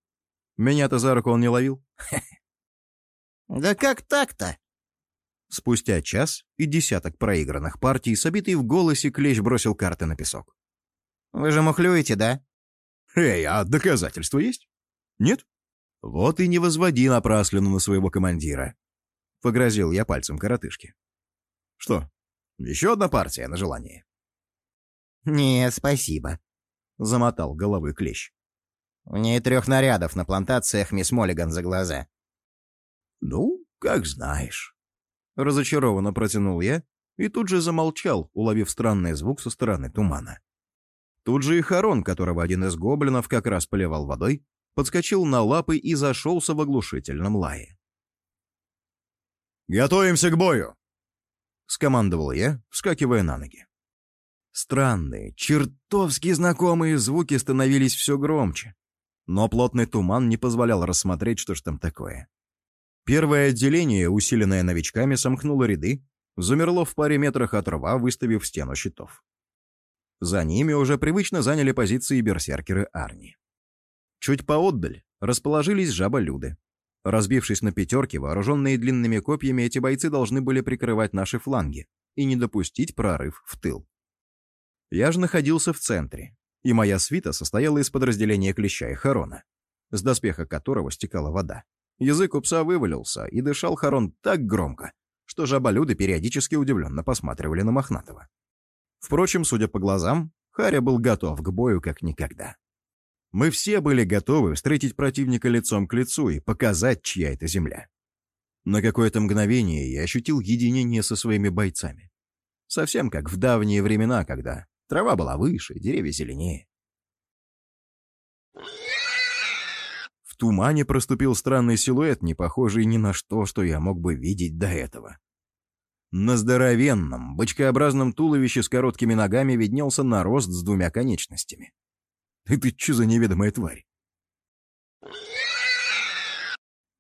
Меня-то за руку он не ловил. «Да как так-то?» Спустя час и десяток проигранных партий, собитый в голосе, Клещ бросил карты на песок. «Вы же мухлюете, да?» «Эй, а доказательства есть? Нет? Вот и не возводи напраслину на своего командира», — погрозил я пальцем коротышке. Что, еще одна партия на желание? «Нет, спасибо», — замотал головой клещ. «У ней трех нарядов на плантациях мисс Моллиган за глаза». «Ну, как знаешь». Разочарованно протянул я и тут же замолчал, уловив странный звук со стороны тумана. Тут же и Харон, которого один из гоблинов как раз поливал водой, подскочил на лапы и зашелся в оглушительном лае. «Готовимся к бою!» — скомандовал я, вскакивая на ноги. Странные, чертовски знакомые звуки становились все громче, но плотный туман не позволял рассмотреть, что ж там такое. Первое отделение, усиленное новичками, сомкнуло ряды, замерло в паре метрах от рва, выставив стену щитов. За ними уже привычно заняли позиции берсеркеры Арни. Чуть поотдаль расположились жаболюды, Разбившись на пятерки, вооруженные длинными копьями, эти бойцы должны были прикрывать наши фланги и не допустить прорыв в тыл. Я же находился в центре, и моя свита состояла из подразделения Клеща и Харона, с доспеха которого стекала вода. Язык у пса вывалился, и дышал Харон так громко, что жаболюды периодически удивленно посматривали на Мохнатого. Впрочем, судя по глазам, Харя был готов к бою как никогда. Мы все были готовы встретить противника лицом к лицу и показать, чья это земля. На какое-то мгновение я ощутил единение со своими бойцами. Совсем как в давние времена, когда трава была выше, деревья зеленее. тумане проступил странный силуэт, не похожий ни на что, что я мог бы видеть до этого. На здоровенном, бочкообразном туловище с короткими ногами виднелся нарост с двумя конечностями. Это что за неведомая тварь?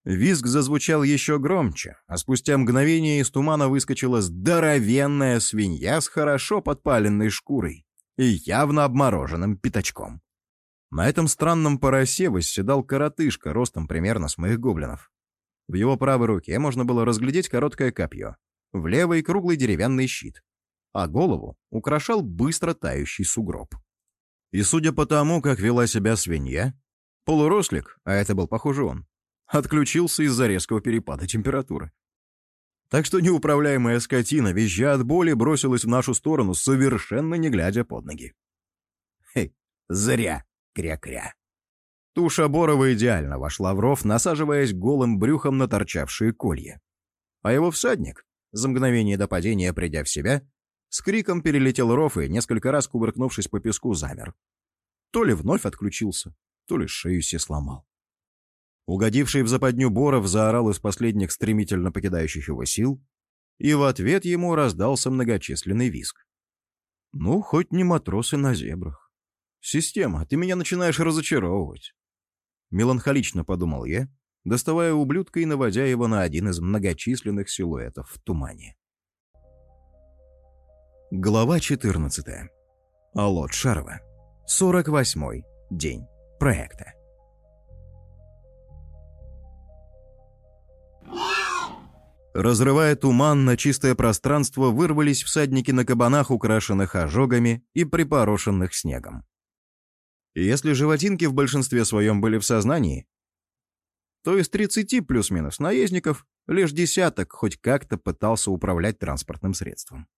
Визг зазвучал еще громче, а спустя мгновение из тумана выскочила здоровенная свинья с хорошо подпаленной шкурой и явно обмороженным пятачком. На этом странном поросе восседал коротышка ростом примерно с моих гоблинов. В его правой руке можно было разглядеть короткое копье, в левой — круглый деревянный щит, а голову украшал быстро тающий сугроб. И судя по тому, как вела себя свинья, полурослик, а это был, похоже, он, отключился из-за резкого перепада температуры. Так что неуправляемая скотина, визжа от боли, бросилась в нашу сторону, совершенно не глядя под ноги. Хей, зря. Кря-кря. Туша Борова идеально вошла в ров, насаживаясь голым брюхом на торчавшие колья. А его всадник, за мгновение до падения придя в себя, с криком перелетел ров и, несколько раз кувыркнувшись по песку, замер. То ли вновь отключился, то ли шею себе сломал. Угодивший в западню Боров заорал из последних стремительно покидающих его сил, и в ответ ему раздался многочисленный виск. Ну, хоть не матросы на зебрах. «Система, ты меня начинаешь разочаровывать». Меланхолично подумал я, доставая ублюдка и наводя его на один из многочисленных силуэтов в тумане. Глава 14. Алот Шарова. 48-й день проекта. Разрывая туман, на чистое пространство вырвались всадники на кабанах, украшенных ожогами и припорошенных снегом. Если животинки в большинстве своем были в сознании, то из 30 плюс-минус наездников лишь десяток хоть как-то пытался управлять транспортным средством.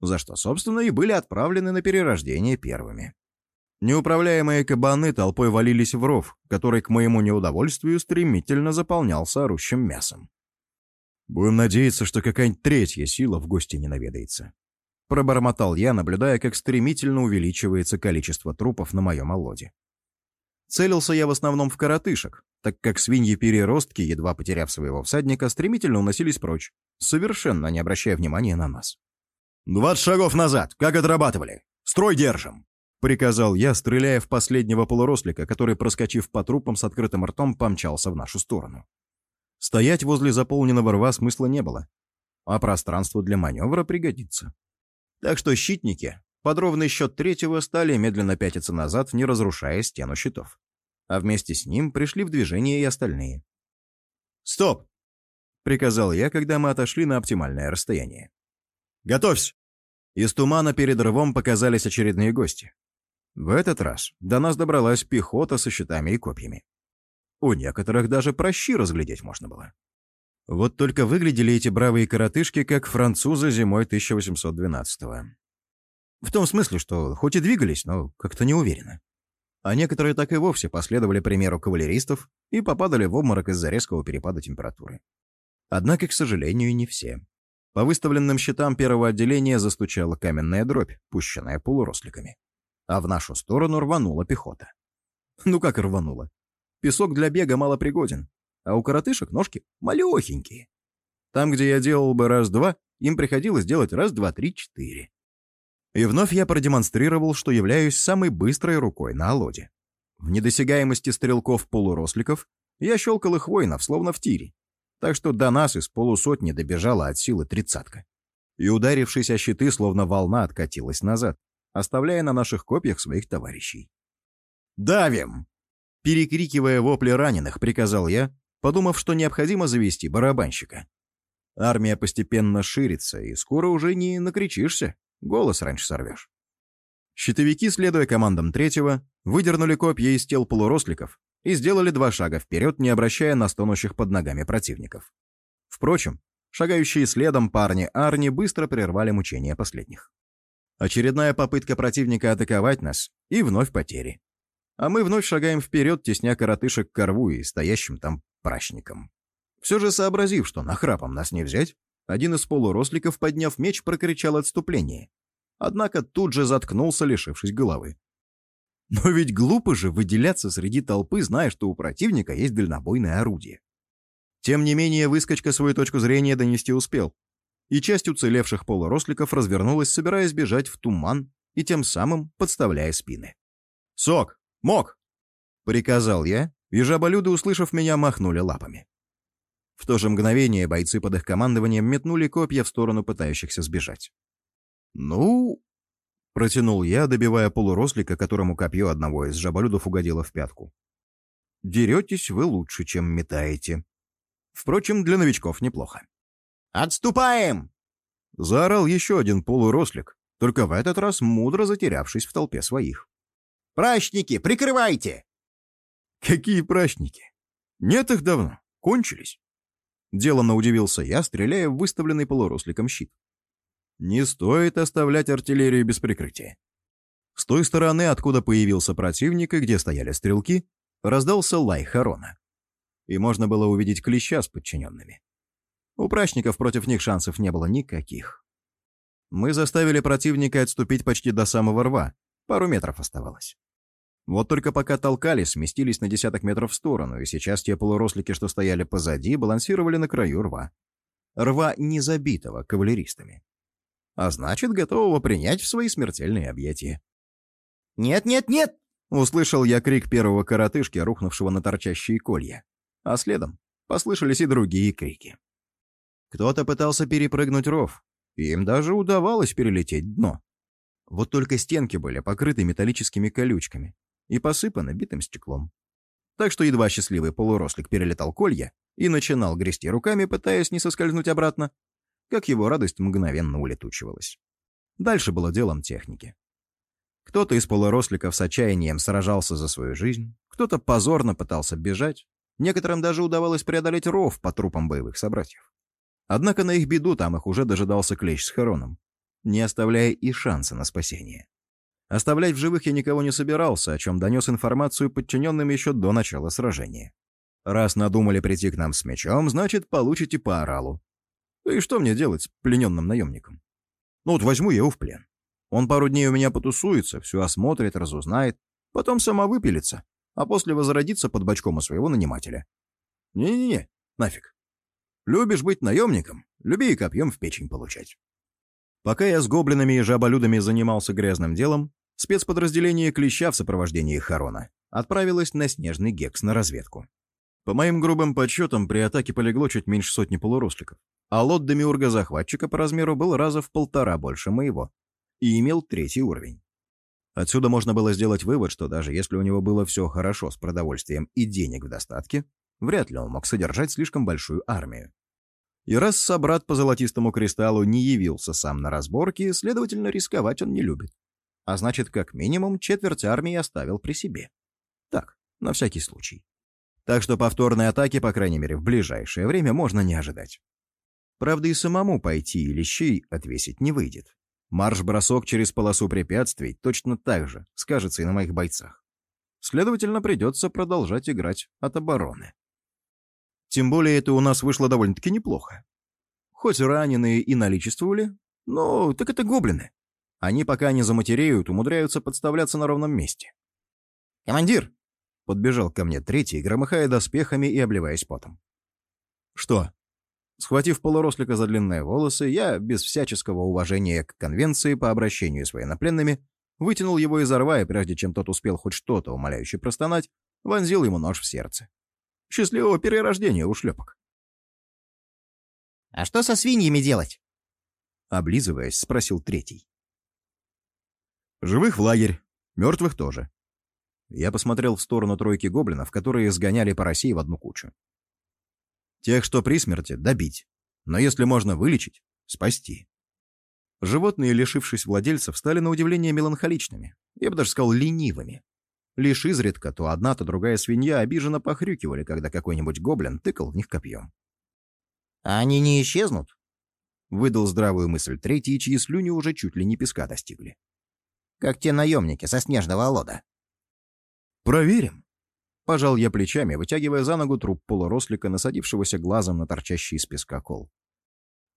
За что, собственно, и были отправлены на перерождение первыми. Неуправляемые кабаны толпой валились в ров, который, к моему неудовольствию, стремительно заполнялся орущим мясом. Будем надеяться, что какая-нибудь третья сила в гости не наведается. Пробормотал я, наблюдая, как стремительно увеличивается количество трупов на моем олоде. Целился я в основном в коротышек, так как свиньи-переростки, едва потеряв своего всадника, стремительно уносились прочь, совершенно не обращая внимания на нас. «Двадцать шагов назад! Как отрабатывали? Строй держим!» — приказал я, стреляя в последнего полурослика, который, проскочив по трупам с открытым ртом, помчался в нашу сторону. Стоять возле заполненного рва смысла не было, а пространство для маневра пригодится. Так что щитники под ровный счет третьего стали медленно пятиться назад, не разрушая стену щитов. А вместе с ним пришли в движение и остальные. «Стоп!» — приказал я, когда мы отошли на оптимальное расстояние. «Готовься!» Из тумана перед рвом показались очередные гости. В этот раз до нас добралась пехота со щитами и копьями. У некоторых даже прощи разглядеть можно было. Вот только выглядели эти бравые коротышки, как французы зимой 1812-го. В том смысле, что хоть и двигались, но как-то неуверенно. А некоторые так и вовсе последовали примеру кавалеристов и попадали в обморок из-за резкого перепада температуры. Однако, к сожалению, не все. По выставленным щитам первого отделения застучала каменная дробь, пущенная полуросликами. А в нашу сторону рванула пехота. Ну как рванула? Песок для бега малопригоден, а у коротышек ножки малехенькие. Там, где я делал бы раз-два, им приходилось делать раз-два-три-четыре. И вновь я продемонстрировал, что являюсь самой быстрой рукой на Алоде. В недосягаемости стрелков-полуросликов я щелкал их воинов, словно в тире. Так что до нас из полусотни добежала от силы тридцатка. И ударившись о щиты, словно волна откатилась назад, оставляя на наших копьях своих товарищей. «Давим!» Перекрикивая вопли раненых, приказал я, подумав, что необходимо завести барабанщика. Армия постепенно ширится, и скоро уже не накричишься, голос раньше сорвешь. Щитовики, следуя командам третьего, выдернули копья из тел полуросликов и сделали два шага вперед, не обращая на стонущих под ногами противников. Впрочем, шагающие следом парни Арни быстро прервали мучения последних. Очередная попытка противника атаковать нас, и вновь потери. А мы вновь шагаем вперед, тесня коротышек к рву и стоящим там прачником. Все же сообразив, что нахрапом нас не взять, один из полуросликов, подняв меч, прокричал отступление. Однако тут же заткнулся, лишившись головы. Но ведь глупо же выделяться среди толпы, зная, что у противника есть дальнобойное орудие. Тем не менее, выскочка свою точку зрения донести успел, и часть уцелевших полуросликов развернулась, собираясь бежать в туман и тем самым подставляя спины. «Сок! Мок!» — приказал я, и жаболюды, услышав меня, махнули лапами. В то же мгновение бойцы под их командованием метнули копья в сторону пытающихся сбежать. «Ну...» — протянул я, добивая полурослика, которому копье одного из жаболюдов угодило в пятку. «Деретесь вы лучше, чем метаете. Впрочем, для новичков неплохо». «Отступаем!» — заорал еще один полурослик, только в этот раз мудро затерявшись в толпе своих. «Прачники, прикрывайте!» «Какие прачники? Нет их давно, кончились». Деланно удивился я, стреляя в выставленный полуросликом щит. Не стоит оставлять артиллерию без прикрытия. С той стороны, откуда появился противник и где стояли стрелки, раздался лай Харона. И можно было увидеть клеща с подчиненными. У прачников против них шансов не было никаких. Мы заставили противника отступить почти до самого рва, пару метров оставалось. Вот только пока толкались, сместились на десяток метров в сторону, и сейчас те полурослики, что стояли позади, балансировали на краю рва. Рва не забитого кавалеристами. А значит, готового принять в свои смертельные объятия. «Нет, нет, нет!» — услышал я крик первого коротышки, рухнувшего на торчащие колья. А следом послышались и другие крики. Кто-то пытался перепрыгнуть ров, им даже удавалось перелететь дно. Вот только стенки были покрыты металлическими колючками, и посыпаны битым стеклом. Так что едва счастливый полурослик перелетал колья и начинал грести руками, пытаясь не соскользнуть обратно, как его радость мгновенно улетучивалась. Дальше было делом техники. Кто-то из полуросликов с отчаянием сражался за свою жизнь, кто-то позорно пытался бежать, некоторым даже удавалось преодолеть ров по трупам боевых собратьев. Однако на их беду там их уже дожидался клещ с Хероном, не оставляя и шанса на спасение. Оставлять в живых я никого не собирался, о чем донес информацию подчиненным еще до начала сражения. Раз надумали прийти к нам с мечом, значит, получите по оралу. И что мне делать плененным наемником? Ну вот возьму я его в плен. Он пару дней у меня потусуется, все осмотрит, разузнает, потом сама выпилится, а после возродится под бочком у своего нанимателя. Не-не-не, нафиг. Любишь быть наемником, люби и копьем в печень получать. Пока я с гоблинами и жаболюдами занимался грязным делом, спецподразделение Клеща в сопровождении Харона отправилось на Снежный Гекс на разведку. По моим грубым подсчетам, при атаке полегло чуть меньше сотни полуросликов, а лот Демиурга-захватчика по размеру был раза в полтора больше моего и имел третий уровень. Отсюда можно было сделать вывод, что даже если у него было все хорошо с продовольствием и денег в достатке, вряд ли он мог содержать слишком большую армию. И раз собрат по золотистому кристаллу не явился сам на разборке, следовательно, рисковать он не любит. А значит, как минимум, четверть армии оставил при себе. Так, на всякий случай. Так что повторной атаки, по крайней мере, в ближайшее время можно не ожидать. Правда, и самому пойти или щей отвесить не выйдет. Марш-бросок через полосу препятствий точно так же скажется и на моих бойцах. Следовательно, придется продолжать играть от обороны. Тем более это у нас вышло довольно-таки неплохо. Хоть раненые и наличествовали, но так это гоблины. Они пока не заматереют, умудряются подставляться на ровном месте. «Командир!» — подбежал ко мне третий, громыхая доспехами и обливаясь потом. «Что?» Схватив полурослика за длинные волосы, я, без всяческого уважения к конвенции по обращению с военнопленными, вытянул его из рва, и прежде чем тот успел хоть что-то умоляюще простонать, вонзил ему нож в сердце. Счастливого перерождения, ушлепок. «А что со свиньями делать?» Облизываясь, спросил третий. «Живых в лагерь, мертвых тоже». Я посмотрел в сторону тройки гоблинов, которые сгоняли по России в одну кучу. Тех, что при смерти, добить. Но если можно вылечить, спасти. Животные, лишившись владельцев, стали на удивление меланхоличными. Я бы даже сказал, ленивыми. Лишь изредка то одна, то другая свинья обиженно похрюкивали, когда какой-нибудь гоблин тыкал в них копьем. «А они не исчезнут?» Выдал здравую мысль третий, чьи слюни уже чуть ли не песка достигли. «Как те наемники со снежного лода». «Проверим». Пожал я плечами, вытягивая за ногу труп полурослика, насадившегося глазом на торчащий из песка кол.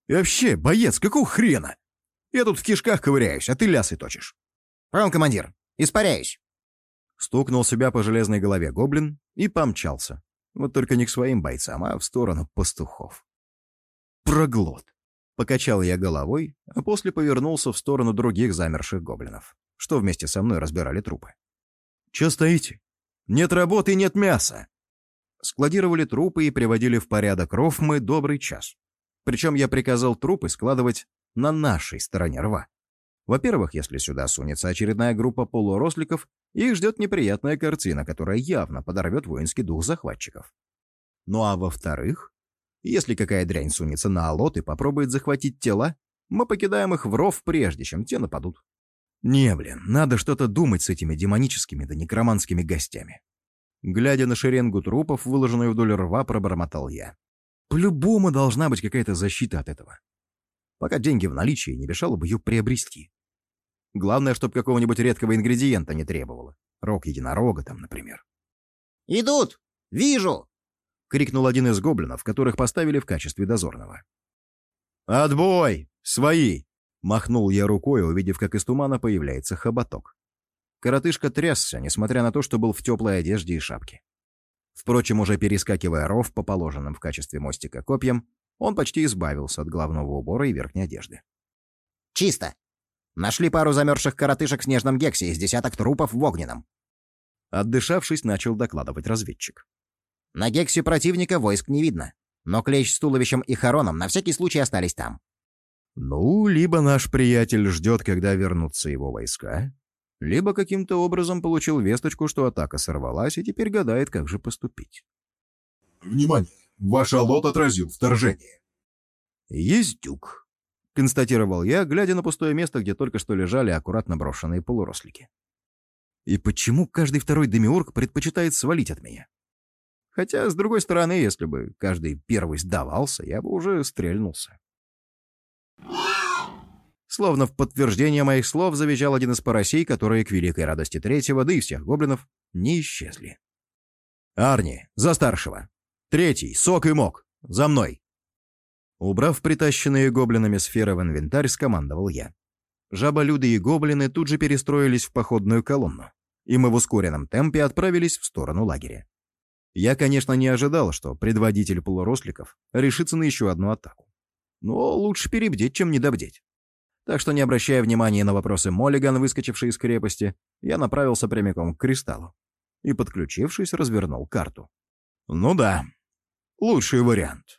«И вообще, боец, какого хрена? Я тут в кишках ковыряюсь, а ты лясы точишь». «Понял, командир. Испаряюсь». Стукнул себя по железной голове гоблин и помчался. Вот только не к своим бойцам, а в сторону пастухов. Проглот. Покачал я головой, а после повернулся в сторону других замерших гоблинов, что вместе со мной разбирали трупы. «Че стоите? Нет работы, нет мяса!» Складировали трупы и приводили в порядок ров мы добрый час. Причем я приказал трупы складывать на нашей стороне рва. Во-первых, если сюда сунется очередная группа полуросликов, их ждет неприятная картина, которая явно подорвет воинский дух захватчиков. Ну а во-вторых, если какая дрянь сунется на алот и попробует захватить тела, мы покидаем их в ров, прежде чем те нападут. Не, блин, надо что-то думать с этими демоническими да некроманскими гостями. Глядя на шеренгу трупов, выложенную вдоль рва, пробормотал я. По-любому должна быть какая-то защита от этого. Пока деньги в наличии, не мешало бы ее приобрести. Главное, чтобы какого-нибудь редкого ингредиента не требовало. Рог единорога там, например. «Идут! Вижу!» — крикнул один из гоблинов, которых поставили в качестве дозорного. «Отбой! Свои!» — махнул я рукой, увидев, как из тумана появляется хоботок. Коротышка трясся, несмотря на то, что был в теплой одежде и шапке. Впрочем, уже перескакивая ров по положенным в качестве мостика копьям, он почти избавился от главного убора и верхней одежды. «Чисто! Нашли пару замерзших коротышек в снежном гексе из десяток трупов в огненном». Отдышавшись, начал докладывать разведчик. «На гексе противника войск не видно, но клещ с туловищем и хороном на всякий случай остались там». «Ну, либо наш приятель ждет, когда вернутся его войска, либо каким-то образом получил весточку, что атака сорвалась, и теперь гадает, как же поступить». «Внимание! Ваш алот отразил вторжение». «Есть дюк», констатировал я, глядя на пустое место, где только что лежали аккуратно брошенные полурослики. И почему каждый второй демиург предпочитает свалить от меня? Хотя, с другой стороны, если бы каждый первый сдавался, я бы уже стрельнулся. Словно в подтверждение моих слов завизжал один из поросей, которые к великой радости третьего, да и всех гоблинов, не исчезли. «Арни, за старшего! Третий, сок и мок! За мной!» Убрав притащенные гоблинами сферы в инвентарь, скомандовал я. Жаболюды и гоблины тут же перестроились в походную колонну, и мы в ускоренном темпе отправились в сторону лагеря. Я, конечно, не ожидал, что предводитель полуросликов решится на еще одну атаку. Но лучше перебдеть, чем недобдеть. Так что, не обращая внимания на вопросы Моллиган, выскочивший из крепости, я направился прямиком к кристаллу и, подключившись, развернул карту. Ну да, лучший вариант.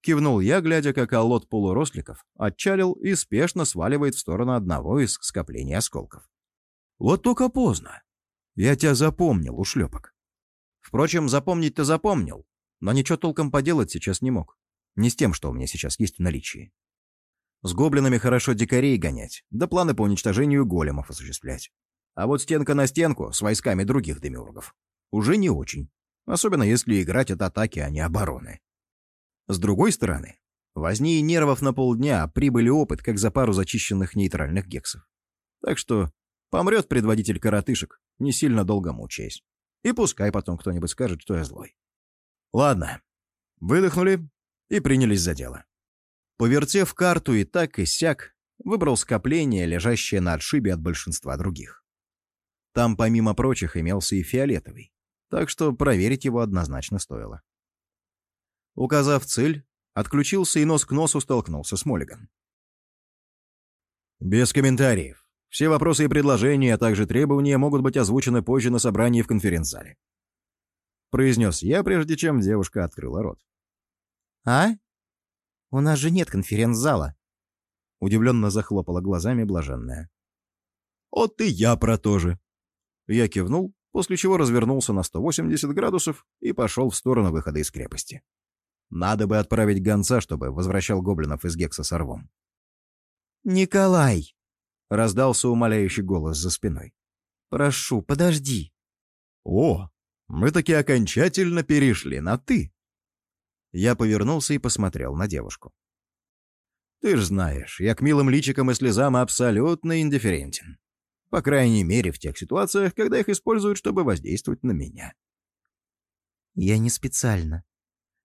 Кивнул я, глядя, как аллот полуросликов отчалил и спешно сваливает в сторону одного из скоплений осколков. «Вот только поздно. Я тебя запомнил, ушлепок». Впрочем, запомнить-то запомнил, но ничего толком поделать сейчас не мог. Не с тем, что у меня сейчас есть в наличии. С гоблинами хорошо дикарей гонять, да планы по уничтожению големов осуществлять. А вот стенка на стенку с войсками других демиургов уже не очень. Особенно если играть от атаки, а не обороны. С другой стороны, возни и нервов на полдня, а прибыли опыт, как за пару зачищенных нейтральных гексов. Так что помрет предводитель коротышек, не сильно долго мучаясь. И пускай потом кто-нибудь скажет, что я злой. Ладно, выдохнули и принялись за дело. Повертев карту и так, и сяк, выбрал скопление, лежащее на отшибе от большинства других. Там, помимо прочих, имелся и фиолетовый, так что проверить его однозначно стоило. Указав цель, отключился и нос к носу столкнулся с Моллиган. «Без комментариев. Все вопросы и предложения, а также требования могут быть озвучены позже на собрании в конференц-зале», произнес я, прежде чем девушка открыла рот. «А? У нас же нет конференц-зала», удивленно захлопала глазами блаженная. «Вот и я про то же». Я кивнул, после чего развернулся на 180 градусов и пошел в сторону выхода из крепости. Надо бы отправить гонца, чтобы возвращал гоблинов из Гекса с орвом. «Николай!» — раздался умоляющий голос за спиной. «Прошу, подожди!» «О, мы таки окончательно перешли на «ты». Я повернулся и посмотрел на девушку. «Ты ж знаешь, я к милым личикам и слезам абсолютно индифферентен. По крайней мере, в тех ситуациях, когда их используют, чтобы воздействовать на меня». «Я не специально»,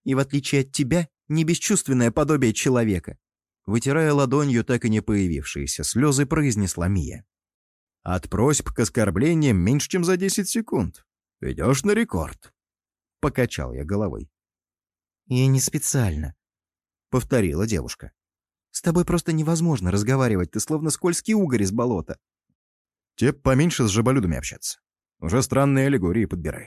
и, в отличие от тебя, не бесчувственное подобие человека», вытирая ладонью так и не появившиеся слезы, произнесла Мия. От просьб к оскорблениям меньше, чем за 10 секунд. Идешь на рекорд. Покачал я головой. «Я не специально», — повторила девушка. «С тобой просто невозможно разговаривать, ты словно скользкий угорь из болота». Тебе поменьше с жаболюдами общаться. Уже странные аллегории подбирай.